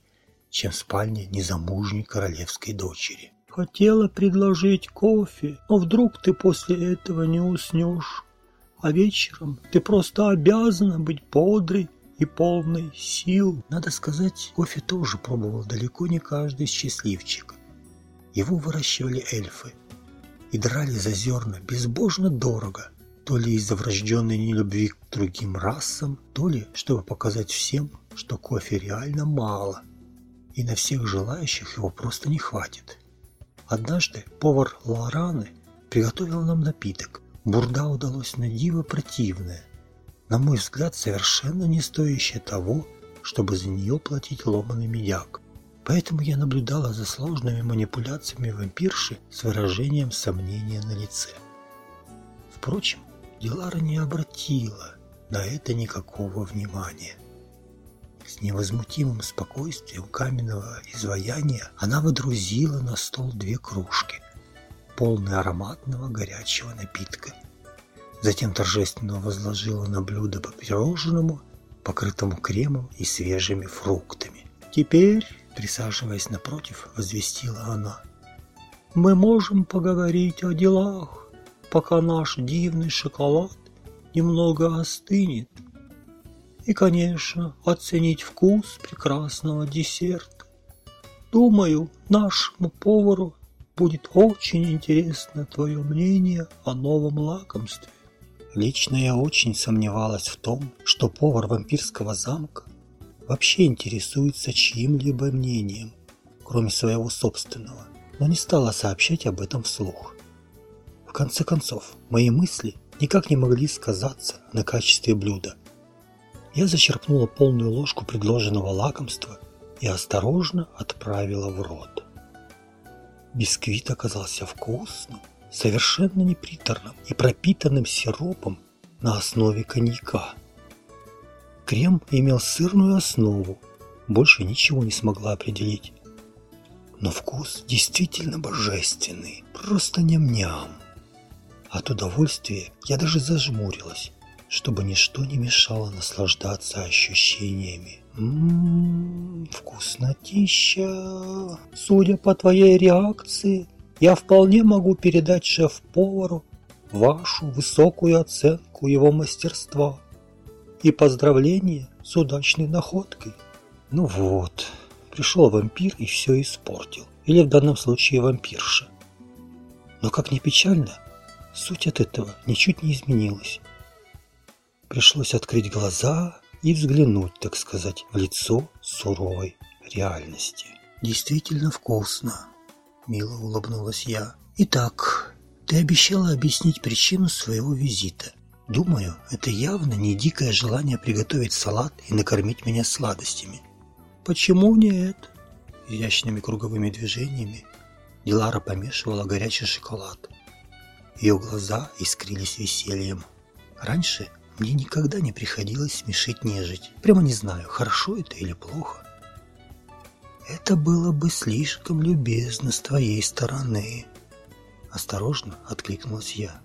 чем в спальне незамужней королевской дочери. Хотела предложить кофе, но вдруг ты после этого не уснешь. А вечером ты просто обязана быть бодрой и полной сил. Надо сказать, кофе тоже пробовал далеко не каждый счастливчик. Его выращивали эльфы и драли за зерна безбожно дорого, то ли из-за врожденной нелюбви к другим расам, то ли чтобы показать всем, что кофе реально мало, и на всех желающих его просто не хватит. Однажды повар Лораны приготовил нам напиток. Бурда удалось на диво противное. На мой взгляд, совершенно не стоящее того, чтобы за нее платить ломаный медяк. Поэтому я наблюдала за сложными манипуляциями вампирши с выражением сомнения на лице. Впрочем, Дилара не обратила на это никакого внимания. С невозмутимым спокойствием каменного изваяния она водрузила на стол две кружки, полные ароматного горячего напитка. Затем торжественно возложила на блюдо по пирожному, покрытому кремом и свежими фруктами. «Теперь, присаживаясь напротив, возвестила она, мы можем поговорить о делах, пока наш дивный шоколад немного остынет и, конечно, оценить вкус прекрасного десерта. Думаю, нашему повару будет очень интересно твое мнение о новом лакомстве. Лично я очень сомневалась в том, что повар вампирского замка вообще интересуется чьим-либо мнением, кроме своего собственного, но не стала сообщать об этом вслух. В конце концов, мои мысли никак не могли сказаться на качестве блюда, я зачерпнула полную ложку предложенного лакомства и осторожно отправила в рот. Бисквит оказался вкусным, совершенно неприторным и пропитанным сиропом на основе коньяка. Крем имел сырную основу, больше ничего не смогла определить. но вкус действительно божественный, просто ням-ням. От удовольствия я даже зажмурилась, чтобы ничто не мешало наслаждаться ощущениями. Ммм, вкуснотища. Судя по твоей реакции, я вполне могу передать шеф-повару вашу высокую оценку его мастерства и поздравление с удачной находкой. Ну вот, пришел вампир и все испортил. Или в данном случае вампирша. Но как ни печально, суть от этого ничуть не изменилась. Пришлось открыть глаза и взглянуть, так сказать, в лицо суровой реальности. «Действительно вкусно», — мило улыбнулась я. «Итак, ты обещала объяснить причину своего визита. Думаю, это явно не дикое желание приготовить салат и накормить меня сладостями». «Почему нет?» Изящными круговыми движениями Дилара помешивала горячий шоколад. Ее глаза искрились весельем. Раньше мне никогда не приходилось смешить нежить. Прямо не знаю, хорошо это или плохо. Это было бы слишком любезно с твоей стороны. Осторожно откликнулась я.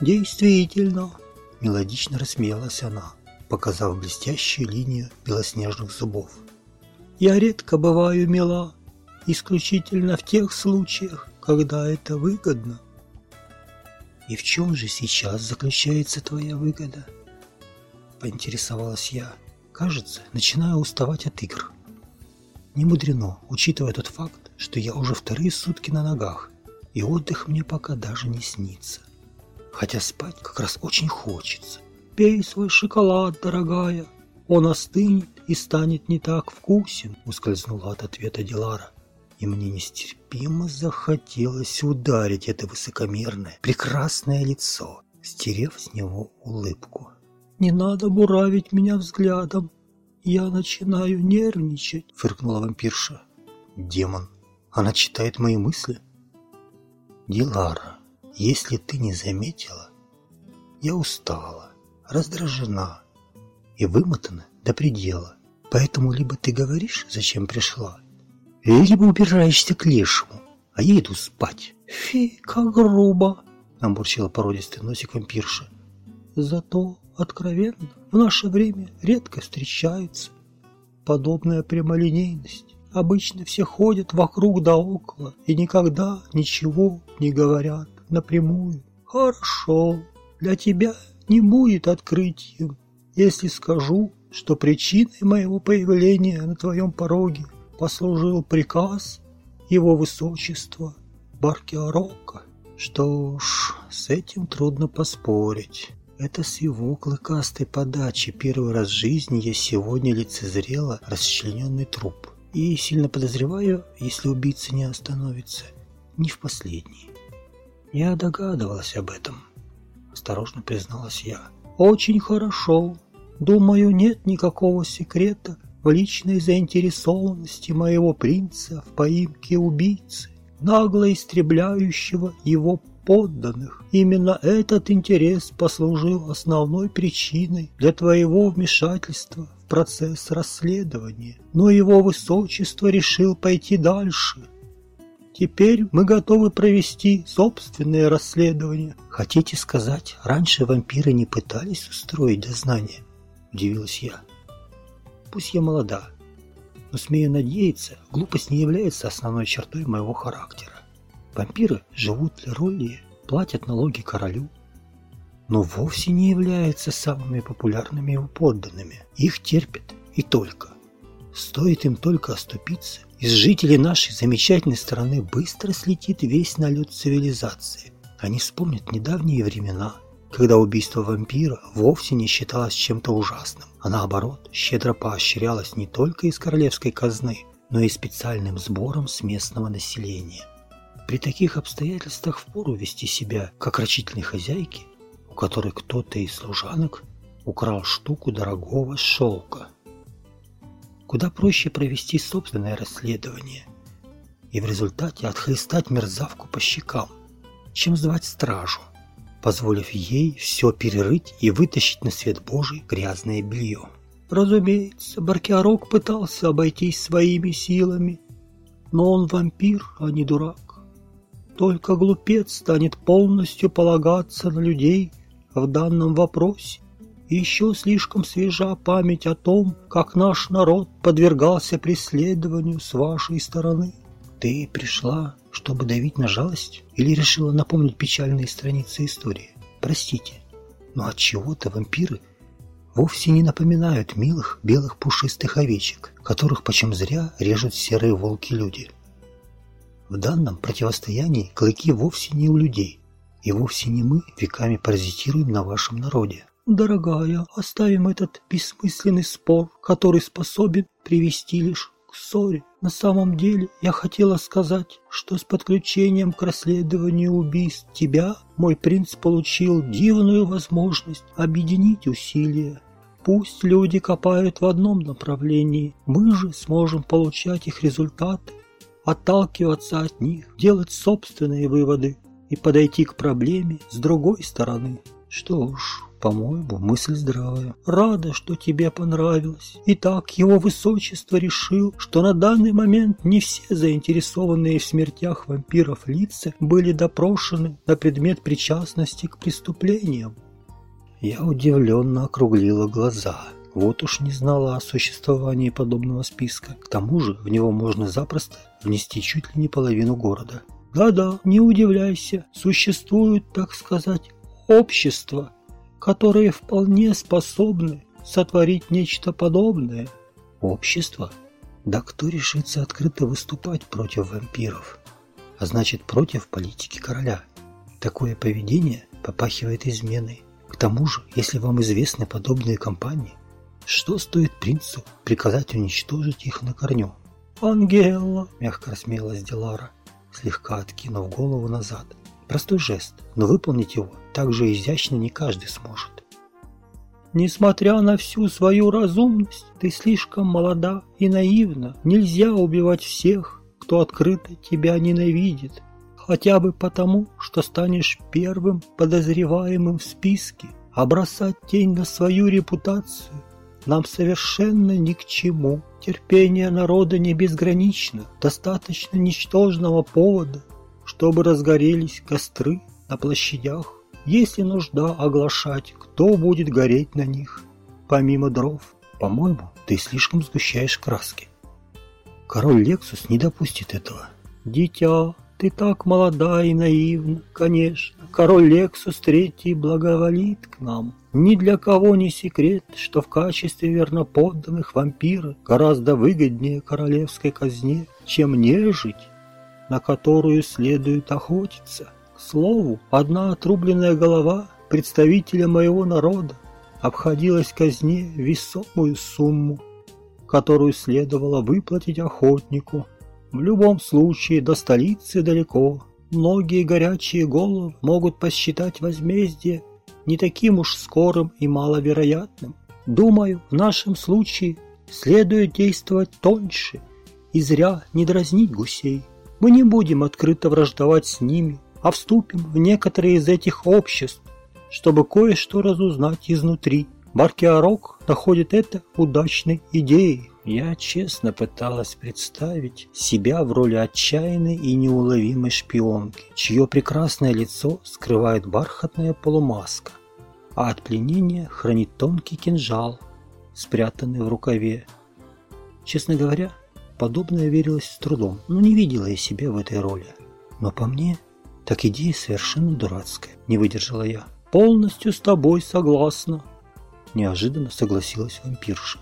Действительно, мелодично рассмеялась она, показав блестящую линию белоснежных зубов. Я редко бываю мила, исключительно в тех случаях, когда это выгодно. И в чем же сейчас заключается твоя выгода? Поинтересовалась я. Кажется, начинаю уставать от игр. Не мудрено, учитывая тот факт, что я уже вторые сутки на ногах, и отдых мне пока даже не снится. Хотя спать как раз очень хочется. Пей свой шоколад, дорогая. Он остынет и станет не так вкусен, ускользнула от ответа Дилара. И мне нестерпимо захотелось ударить это высокомерное, прекрасное лицо, стерев с него улыбку. «Не надо буравить меня взглядом. Я начинаю нервничать», — фыркнула вампирша. «Демон. Она читает мои мысли?» «Дилара, если ты не заметила, я устала, раздражена и вымотана до предела. Поэтому либо ты говоришь, зачем пришла, либо убираешься к лешему, а я иду спать». «Фи, как грубо!» — наморщила породистый носик вампирша. «Зато откровенно, в наше время редко встречается подобная прямолинейность. Обычно все ходят вокруг да около и никогда ничего не говорят напрямую. Хорошо, для тебя не будет открытием, если скажу, что причиной моего появления на твоем пороге послужил приказ его высочества Баркиарока. Что ж, с этим трудно поспорить. Это с его клыкастой подачи первый раз в жизни я сегодня лицезрела расчлененный труп. И сильно подозреваю, если убийца не остановится, не в последний. Я догадывалась об этом, осторожно призналась я. Очень хорошо. Думаю, нет никакого секрета в личной заинтересованности моего принца в поимке убийцы, нагло истребляющего его подданных. Именно этот интерес послужил основной причиной для твоего вмешательства в процесс расследования. Но его высочество решил пойти дальше. Теперь мы готовы провести собственное расследование. Хотите сказать, раньше вампиры не пытались устроить дознание? Удивилась я. Пусть я молода, но смею надеяться, глупость не является основной чертой моего характера. Вампиры живут для роли, платят налоги королю, но вовсе не являются самыми популярными его подданными. Их терпят и только. Стоит им только оступиться, из жителей нашей замечательной страны быстро слетит весь налет цивилизации. Они вспомнят недавние времена, когда убийство вампира вовсе не считалось чем-то ужасным, а наоборот, щедро поощрялось не только из королевской казны, но и специальным сбором с местного населения. При таких обстоятельствах впору вести себя, как рачительной хозяйки, у которой кто-то из служанок украл штуку дорогого шелка. Куда проще провести собственное расследование и в результате отхлестать мерзавку по щекам, чем звать стражу, позволив ей все перерыть и вытащить на свет Божий грязное белье. Разумеется, Баркиарок пытался обойтись своими силами, Но он вампир, а не дурак. Только глупец станет полностью полагаться на людей в данном вопросе. Еще слишком свежа память о том, как наш народ подвергался преследованию с вашей стороны. Ты пришла, чтобы давить на жалость? Или решила напомнить печальные страницы истории? Простите, но от чего-то вампиры вовсе не напоминают милых белых пушистых овечек, которых почем зря режут серые волки-люди. В данном противостоянии клыки вовсе не у людей, и вовсе не мы веками паразитируем на вашем народе. Дорогая, оставим этот бессмысленный спор, который способен привести лишь к ссоре. На самом деле, я хотела сказать, что с подключением к расследованию убийств тебя мой принц получил дивную возможность объединить усилия. Пусть люди копают в одном направлении, мы же сможем получать их результаты, отталкиваться от них, делать собственные выводы и подойти к проблеме с другой стороны. Что ж, по-моему, мысль здравая. Рада, что тебе понравилось. Итак, его высочество решил, что на данный момент не все заинтересованные в смертях вампиров лица были допрошены на предмет причастности к преступлениям. Я удивленно округлила глаза. Вот уж не знала о существовании подобного списка. К тому же в него можно запросто внести чуть ли не половину города. Да-да, не удивляйся, существует, так сказать, общество, которые вполне способны сотворить нечто подобное. Общество? Да кто решится открыто выступать против вампиров? А значит, против политики короля. Такое поведение попахивает изменой. К тому же, если вам известны подобные компании, что стоит принцу приказать уничтожить их на корню? «Ангела!» – мягко рассмеялась Дилара, слегка откинув голову назад. Простой жест, но выполнить его так же изящно не каждый сможет. Несмотря на всю свою разумность, ты слишком молода и наивна. Нельзя убивать всех, кто открыто тебя ненавидит, хотя бы потому, что станешь первым подозреваемым в списке, а бросать тень на свою репутацию нам совершенно ни к чему. Терпение народа не безгранично, достаточно ничтожного повода, чтобы разгорелись костры на площадях. Если нужда оглашать, кто будет гореть на них, помимо дров? По-моему, ты слишком сгущаешь краски. Король Лексус не допустит этого. Дитя, ты так молода и наивна, конечно. Король Лексус Третий благоволит к нам. Ни для кого не секрет, что в качестве верноподданных вампира гораздо выгоднее королевской казне, чем нежить на которую следует охотиться. К слову, одна отрубленная голова представителя моего народа обходилась казне весомую сумму, которую следовало выплатить охотнику. В любом случае до столицы далеко. Многие горячие головы могут посчитать возмездие не таким уж скорым и маловероятным. Думаю, в нашем случае следует действовать тоньше и зря не дразнить гусей. Мы не будем открыто враждовать с ними, а вступим в некоторые из этих обществ, чтобы кое-что разузнать изнутри. Маркиарок находит это удачной идеей. Я честно пыталась представить себя в роли отчаянной и неуловимой шпионки, чье прекрасное лицо скрывает бархатная полумаска, а от пленения хранит тонкий кинжал, спрятанный в рукаве. Честно говоря, Подобное верилось с трудом, но не видела я себя в этой роли. Но по мне, так идея совершенно дурацкая, не выдержала я. «Полностью с тобой согласна», – неожиданно согласилась вампирша.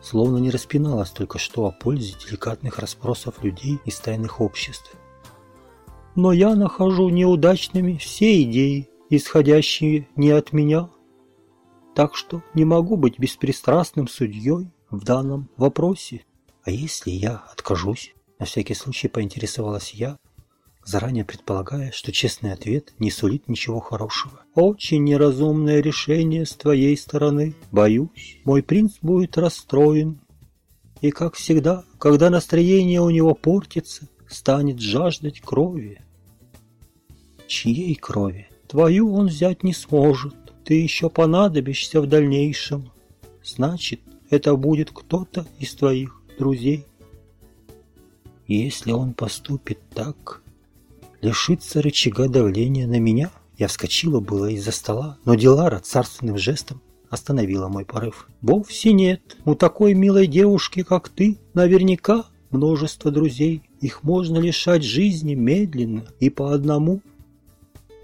Словно не распиналась только что о пользе деликатных расспросов людей из тайных обществ. «Но я нахожу неудачными все идеи, исходящие не от меня, так что не могу быть беспристрастным судьей в данном вопросе». А если я откажусь? На всякий случай поинтересовалась я, заранее предполагая, что честный ответ не сулит ничего хорошего. «Очень неразумное решение с твоей стороны. Боюсь, мой принц будет расстроен. И, как всегда, когда настроение у него портится, станет жаждать крови». «Чьей крови?» «Твою он взять не сможет. Ты еще понадобишься в дальнейшем. Значит, это будет кто-то из твоих друзей. Если он поступит так, лишится рычага давления на меня, я вскочила было из-за стола, но Дилара царственным жестом остановила мой порыв. «Вовсе нет. У такой милой девушки, как ты, наверняка множество друзей. Их можно лишать жизни медленно и по одному.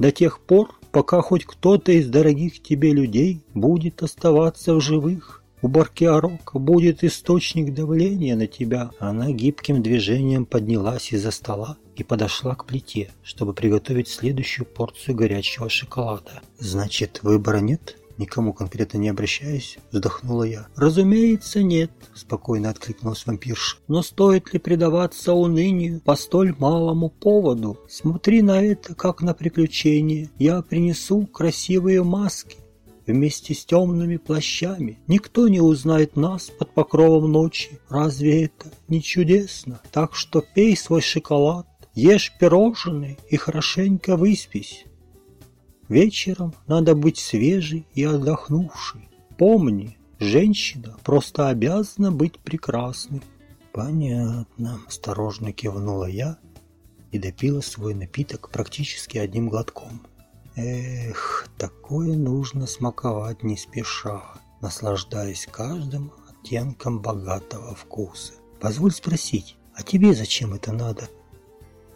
До тех пор, пока хоть кто-то из дорогих тебе людей будет оставаться в живых. У Баркиарока будет источник давления на тебя. Она гибким движением поднялась из-за стола и подошла к плите, чтобы приготовить следующую порцию горячего шоколада. «Значит, выбора нет?» Никому конкретно не обращаясь, вздохнула я. «Разумеется, нет», — спокойно откликнулась вампирша. «Но стоит ли предаваться унынию по столь малому поводу? Смотри на это, как на приключение. Я принесу красивые маски, вместе с темными плащами. Никто не узнает нас под покровом ночи. Разве это не чудесно? Так что пей свой шоколад, ешь пирожные и хорошенько выспись. Вечером надо быть свежей и отдохнувшей. Помни, женщина просто обязана быть прекрасной. Понятно, осторожно кивнула я и допила свой напиток практически одним глотком. Эх, такое нужно смаковать не спеша, наслаждаясь каждым оттенком богатого вкуса. Позволь спросить, а тебе зачем это надо?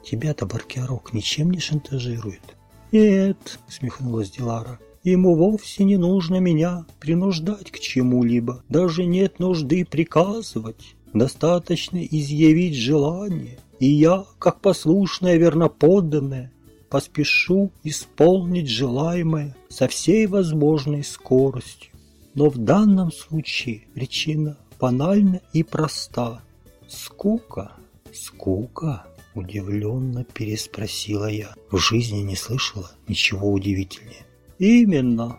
Тебя-то Баркерок ничем не шантажирует. «Нет», — смехнулась Дилара, — «ему вовсе не нужно меня принуждать к чему-либо, даже нет нужды приказывать, достаточно изъявить желание, и я, как послушная верноподданная, поспешу исполнить желаемое со всей возможной скоростью. Но в данном случае причина банальна и проста. Скука, скука. Удивленно переспросила я. В жизни не слышала ничего удивительнее. Именно.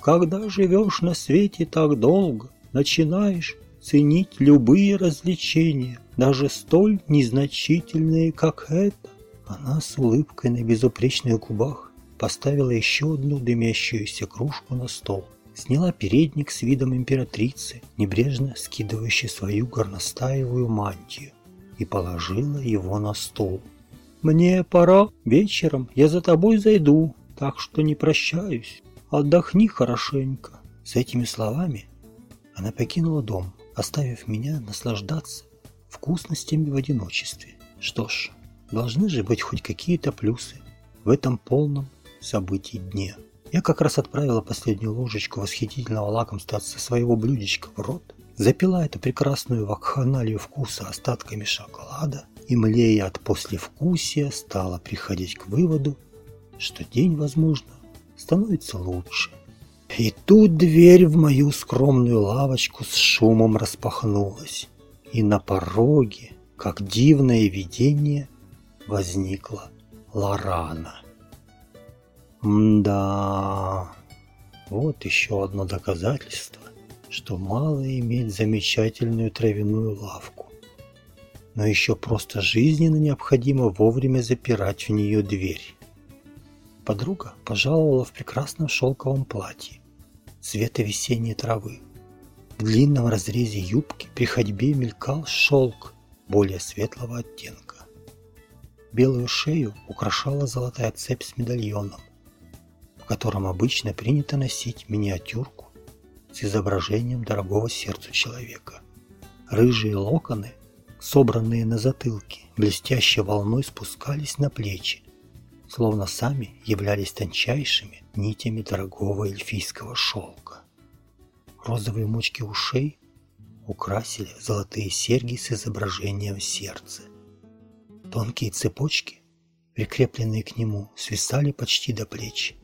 Когда живешь на свете так долго, начинаешь ценить любые развлечения, даже столь незначительные, как это. Она с улыбкой на безупречных губах поставила еще одну дымящуюся кружку на стол. Сняла передник с видом императрицы, небрежно скидывающей свою горностаевую мантию и положила его на стол. «Мне пора. Вечером я за тобой зайду, так что не прощаюсь. Отдохни хорошенько». С этими словами она покинула дом, оставив меня наслаждаться вкусностями в одиночестве. Что ж, должны же быть хоть какие-то плюсы в этом полном событий дне. Я как раз отправила последнюю ложечку восхитительного лакомства со своего блюдечка в рот, запила эту прекрасную вакханалию вкуса остатками шоколада и, млея от послевкусия, стала приходить к выводу, что день, возможно, становится лучше. И тут дверь в мою скромную лавочку с шумом распахнулась, и на пороге, как дивное видение, возникла Лорана. Мда, вот еще одно доказательство, что мало иметь замечательную травяную лавку, но еще просто жизненно необходимо вовремя запирать в нее дверь. Подруга пожаловала в прекрасном шелковом платье цвета весенней травы. В длинном разрезе юбки при ходьбе мелькал шелк более светлого оттенка. Белую шею украшала золотая цепь с медальоном, в котором обычно принято носить миниатюрку с изображением дорогого сердцу человека. Рыжие локоны, собранные на затылке, блестящей волной спускались на плечи, словно сами являлись тончайшими нитями дорогого эльфийского шелка. Розовые мочки ушей украсили золотые серьги с изображением сердца. Тонкие цепочки, прикрепленные к нему, свисали почти до плеч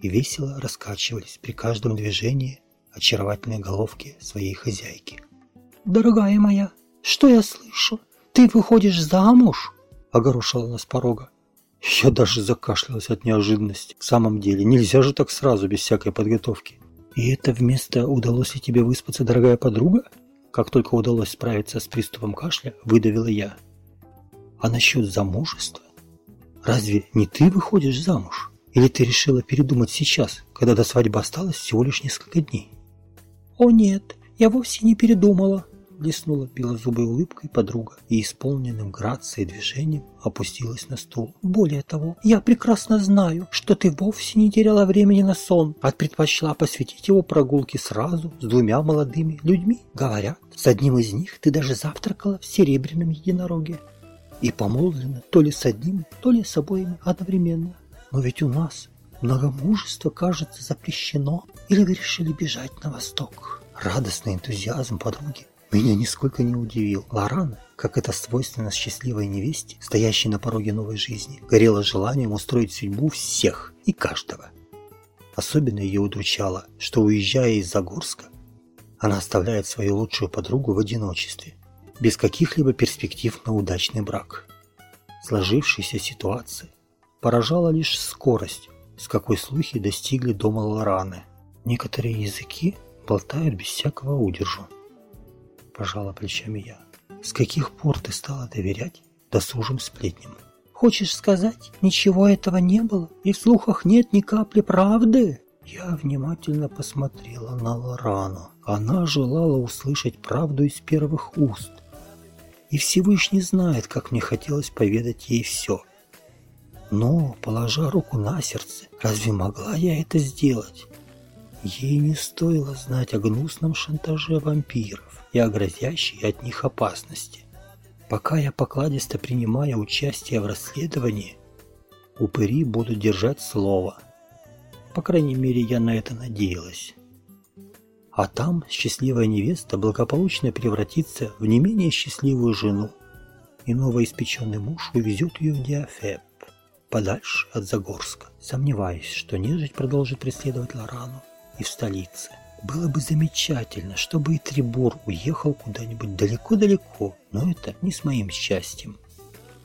и весело раскачивались при каждом движении очаровательной головки своей хозяйки. «Дорогая моя, что я слышу? Ты выходишь замуж?» – огорошила нас порога. Я даже закашлялась от неожиданности. В самом деле, нельзя же так сразу, без всякой подготовки. И это вместо «удалось ли тебе выспаться, дорогая подруга?» Как только удалось справиться с приступом кашля, выдавила я. А насчет замужества? Разве не ты выходишь замуж? Или ты решила передумать сейчас, когда до свадьбы осталось всего лишь несколько дней? «О нет, я вовсе не передумала», блеснула белозубой улыбкой подруга и исполненным грацией движением опустилась на стул. «Более того, я прекрасно знаю, что ты вовсе не теряла времени на сон, а предпочла посвятить его прогулке сразу с двумя молодыми людьми. Говорят, с одним из них ты даже завтракала в серебряном единороге и помолвлена то ли с одним, то ли с обоими одновременно. Но ведь у нас многомужество, кажется, запрещено. Или вы решили бежать на восток?» Радостный энтузиазм подруги меня нисколько не удивил. Лорана, как это свойственно счастливой невесте, стоящей на пороге новой жизни, горела желанием устроить судьбу всех и каждого. Особенно ее удручало, что уезжая из Загорска, она оставляет свою лучшую подругу в одиночестве, без каких-либо перспектив на удачный брак. Сложившаяся ситуация поражала лишь скорость, с какой слухи достигли дома Лораны. Некоторые языки болтают без всякого удержу. Пожала плечами я. С каких пор ты стала доверять досужим сплетням? Хочешь сказать, ничего этого не было, и в слухах нет ни капли правды? Я внимательно посмотрела на Лорану. Она желала услышать правду из первых уст. И Всевышний знает, как мне хотелось поведать ей все. Но, положа руку на сердце, разве могла я это сделать? Ей не стоило знать о гнусном шантаже вампиров и о грозящей от них опасности. Пока я покладисто принимаю участие в расследовании, упыри будут держать слово. По крайней мере, я на это надеялась. А там счастливая невеста благополучно превратится в не менее счастливую жену, и новоиспеченный муж увезет ее в Диафеб, подальше от Загорска. Сомневаюсь, что нежить продолжит преследовать Лорану и в столице. Было бы замечательно, чтобы и Трибор уехал куда-нибудь далеко-далеко, но это не с моим счастьем.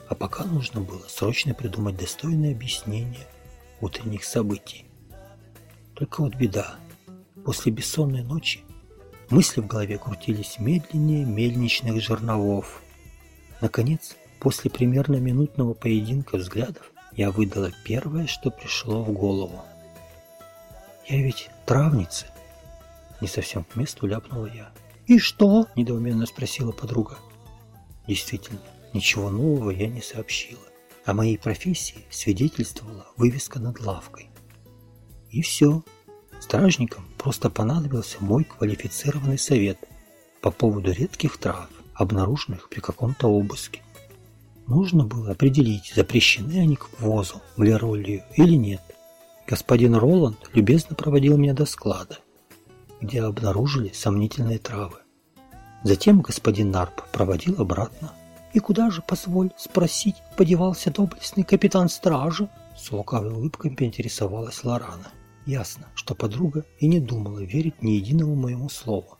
А пока нужно было срочно придумать достойное объяснение утренних событий. Только вот беда. После бессонной ночи мысли в голове крутились медленнее мельничных жерновов. Наконец, после примерно минутного поединка взглядов, я выдала первое, что пришло в голову. Я ведь травница. Не совсем к месту ляпнула я. «И что?» – недоуменно спросила подруга. Действительно, ничего нового я не сообщила. О моей профессии свидетельствовала вывеска над лавкой. И все. Стражникам просто понадобился мой квалифицированный совет по поводу редких трав, обнаруженных при каком-то обыске. Нужно было определить, запрещены они к ввозу в Леролию или нет. Господин Роланд любезно проводил меня до склада, где обнаружили сомнительные травы. Затем господин Нарп проводил обратно. «И куда же, позволь спросить, подевался доблестный капитан стражи?» С лукавой улыбкой поинтересовалась Лорана. Ясно, что подруга и не думала верить ни единому моему слову.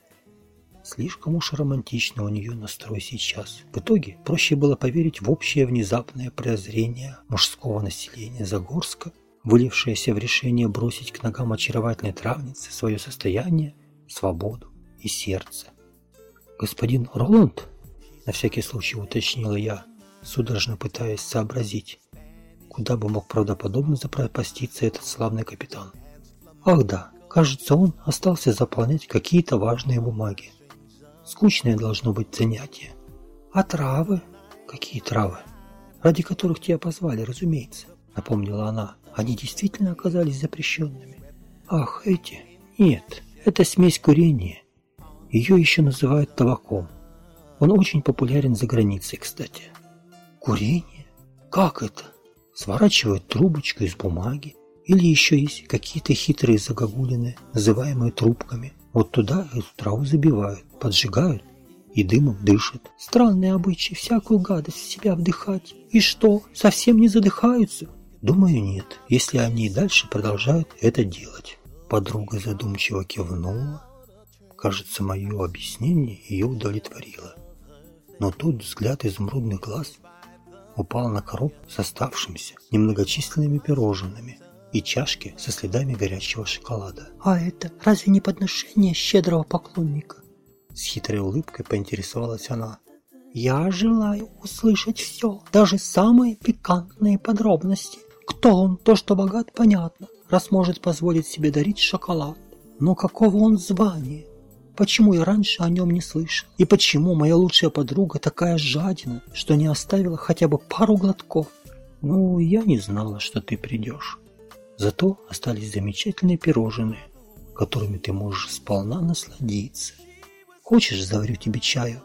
Слишком уж романтично у нее настрой сейчас. В итоге проще было поверить в общее внезапное прозрение мужского населения Загорска вылившееся в решение бросить к ногам очаровательной травницы свое состояние, свободу и сердце. «Господин Роланд?» – на всякий случай уточнила я, судорожно пытаясь сообразить, куда бы мог правдоподобно запропаститься этот славный капитан. «Ах да, кажется, он остался заполнять какие-то важные бумаги. Скучное должно быть занятие. А травы? Какие травы? Ради которых тебя позвали, разумеется», – напомнила она. Они действительно оказались запрещенными. Ах, эти? Нет, это смесь курения. Ее еще называют табаком. Он очень популярен за границей, кстати. Курение? Как это? Сворачивают трубочку из бумаги. Или еще есть какие-то хитрые загогулины, называемые трубками. Вот туда эту траву забивают, поджигают и дымом дышат. Странные обычаи, всякую гадость в себя вдыхать. И что, совсем не задыхаются? Думаю, нет, если они и дальше продолжают это делать. Подруга задумчиво кивнула. Кажется, мое объяснение ее удовлетворило. Но тут взгляд изумрудных глаз упал на коробку с оставшимися немногочисленными пирожными и чашки со следами горячего шоколада. «А это разве не подношение щедрого поклонника?» С хитрой улыбкой поинтересовалась она. «Я желаю услышать все, даже самые пикантные подробности». Кто он? То, что богат, понятно, раз может позволить себе дарить шоколад. Но какого он звания? Почему я раньше о нем не слышал? И почему моя лучшая подруга такая жадина, что не оставила хотя бы пару глотков? Ну, я не знала, что ты придешь. Зато остались замечательные пирожные, которыми ты можешь сполна насладиться. Хочешь, заварю тебе чаю?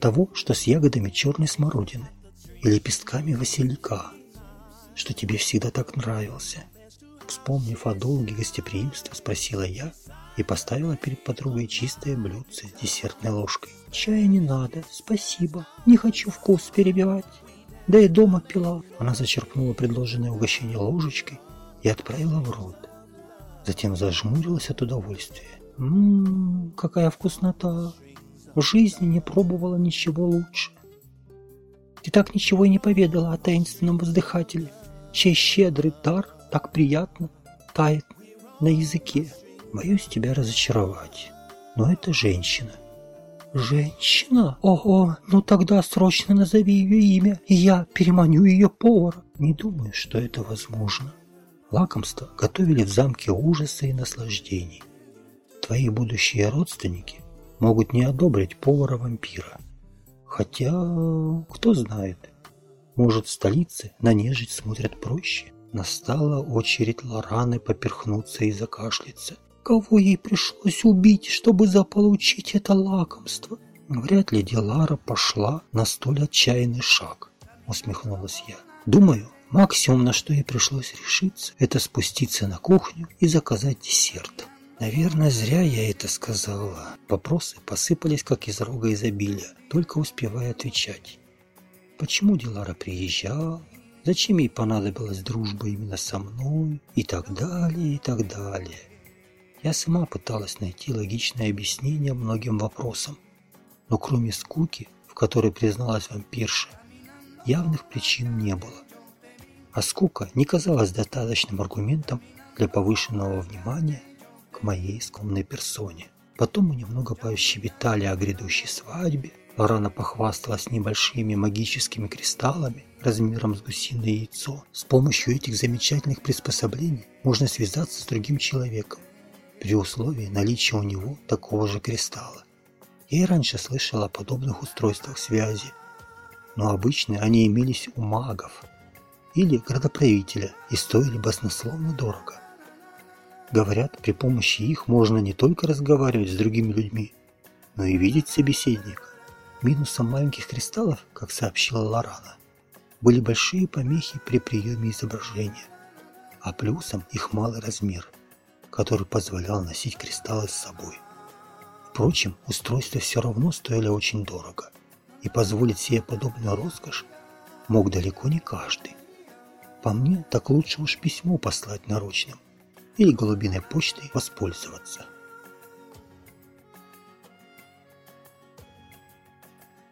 Того, что с ягодами черной смородины и лепестками василька, что тебе всегда так нравился. Вспомнив о долге гостеприимства, спросила я и поставила перед подругой чистое блюдце с десертной ложкой. «Чая не надо, спасибо. Не хочу вкус перебивать. Да и дома пила». Она зачерпнула предложенное угощение ложечкой и отправила в рот. Затем зажмурилась от удовольствия. «Ммм, какая вкуснота! В жизни не пробовала ничего лучше. Ты так ничего и не поведала о таинственном воздыхателе, чей щедрый дар так приятно тает на языке. Боюсь тебя разочаровать, но это женщина. Женщина? Ого, ну тогда срочно назови ее имя, и я переманю ее повара. Не думаю, что это возможно. Лакомство готовили в замке ужаса и наслаждений. Твои будущие родственники могут не одобрить повара-вампира. Хотя, кто знает, может в столице на нежить смотрят проще. Настала очередь Лораны поперхнуться и закашляться. Кого ей пришлось убить, чтобы заполучить это лакомство? Вряд ли Дилара пошла на столь отчаянный шаг, усмехнулась я. Думаю, максимум, на что ей пришлось решиться, это спуститься на кухню и заказать десерт. Наверное, зря я это сказала. Вопросы посыпались, как из рога изобилия, только успевая отвечать. Почему Дилара приезжала? Зачем ей понадобилась дружба именно со мной? И так далее, и так далее. Я сама пыталась найти логичное объяснение многим вопросам, но кроме скуки, в которой призналась вампирша, явных причин не было. А скука не казалась достаточным аргументом для повышенного внимания к моей скромной персоне. Потом мы немного пощебетали о грядущей свадьбе, Лорана похвасталась небольшими магическими кристаллами размером с гусиное яйцо. С помощью этих замечательных приспособлений можно связаться с другим человеком, при условии наличия у него такого же кристалла. Я и раньше слышал о подобных устройствах связи, но обычно они имелись у магов или градоправителя и стоили баснословно дорого. Говорят, при помощи их можно не только разговаривать с другими людьми, но и видеть собеседника. Минусом маленьких кристаллов, как сообщила Лорана, были большие помехи при приеме изображения, а плюсом их малый размер – который позволял носить кристаллы с собой. Впрочем, устройства все равно стоили очень дорого, и позволить себе подобную роскошь мог далеко не каждый. По мне, так лучше уж письмо послать наручным или голубиной почтой воспользоваться.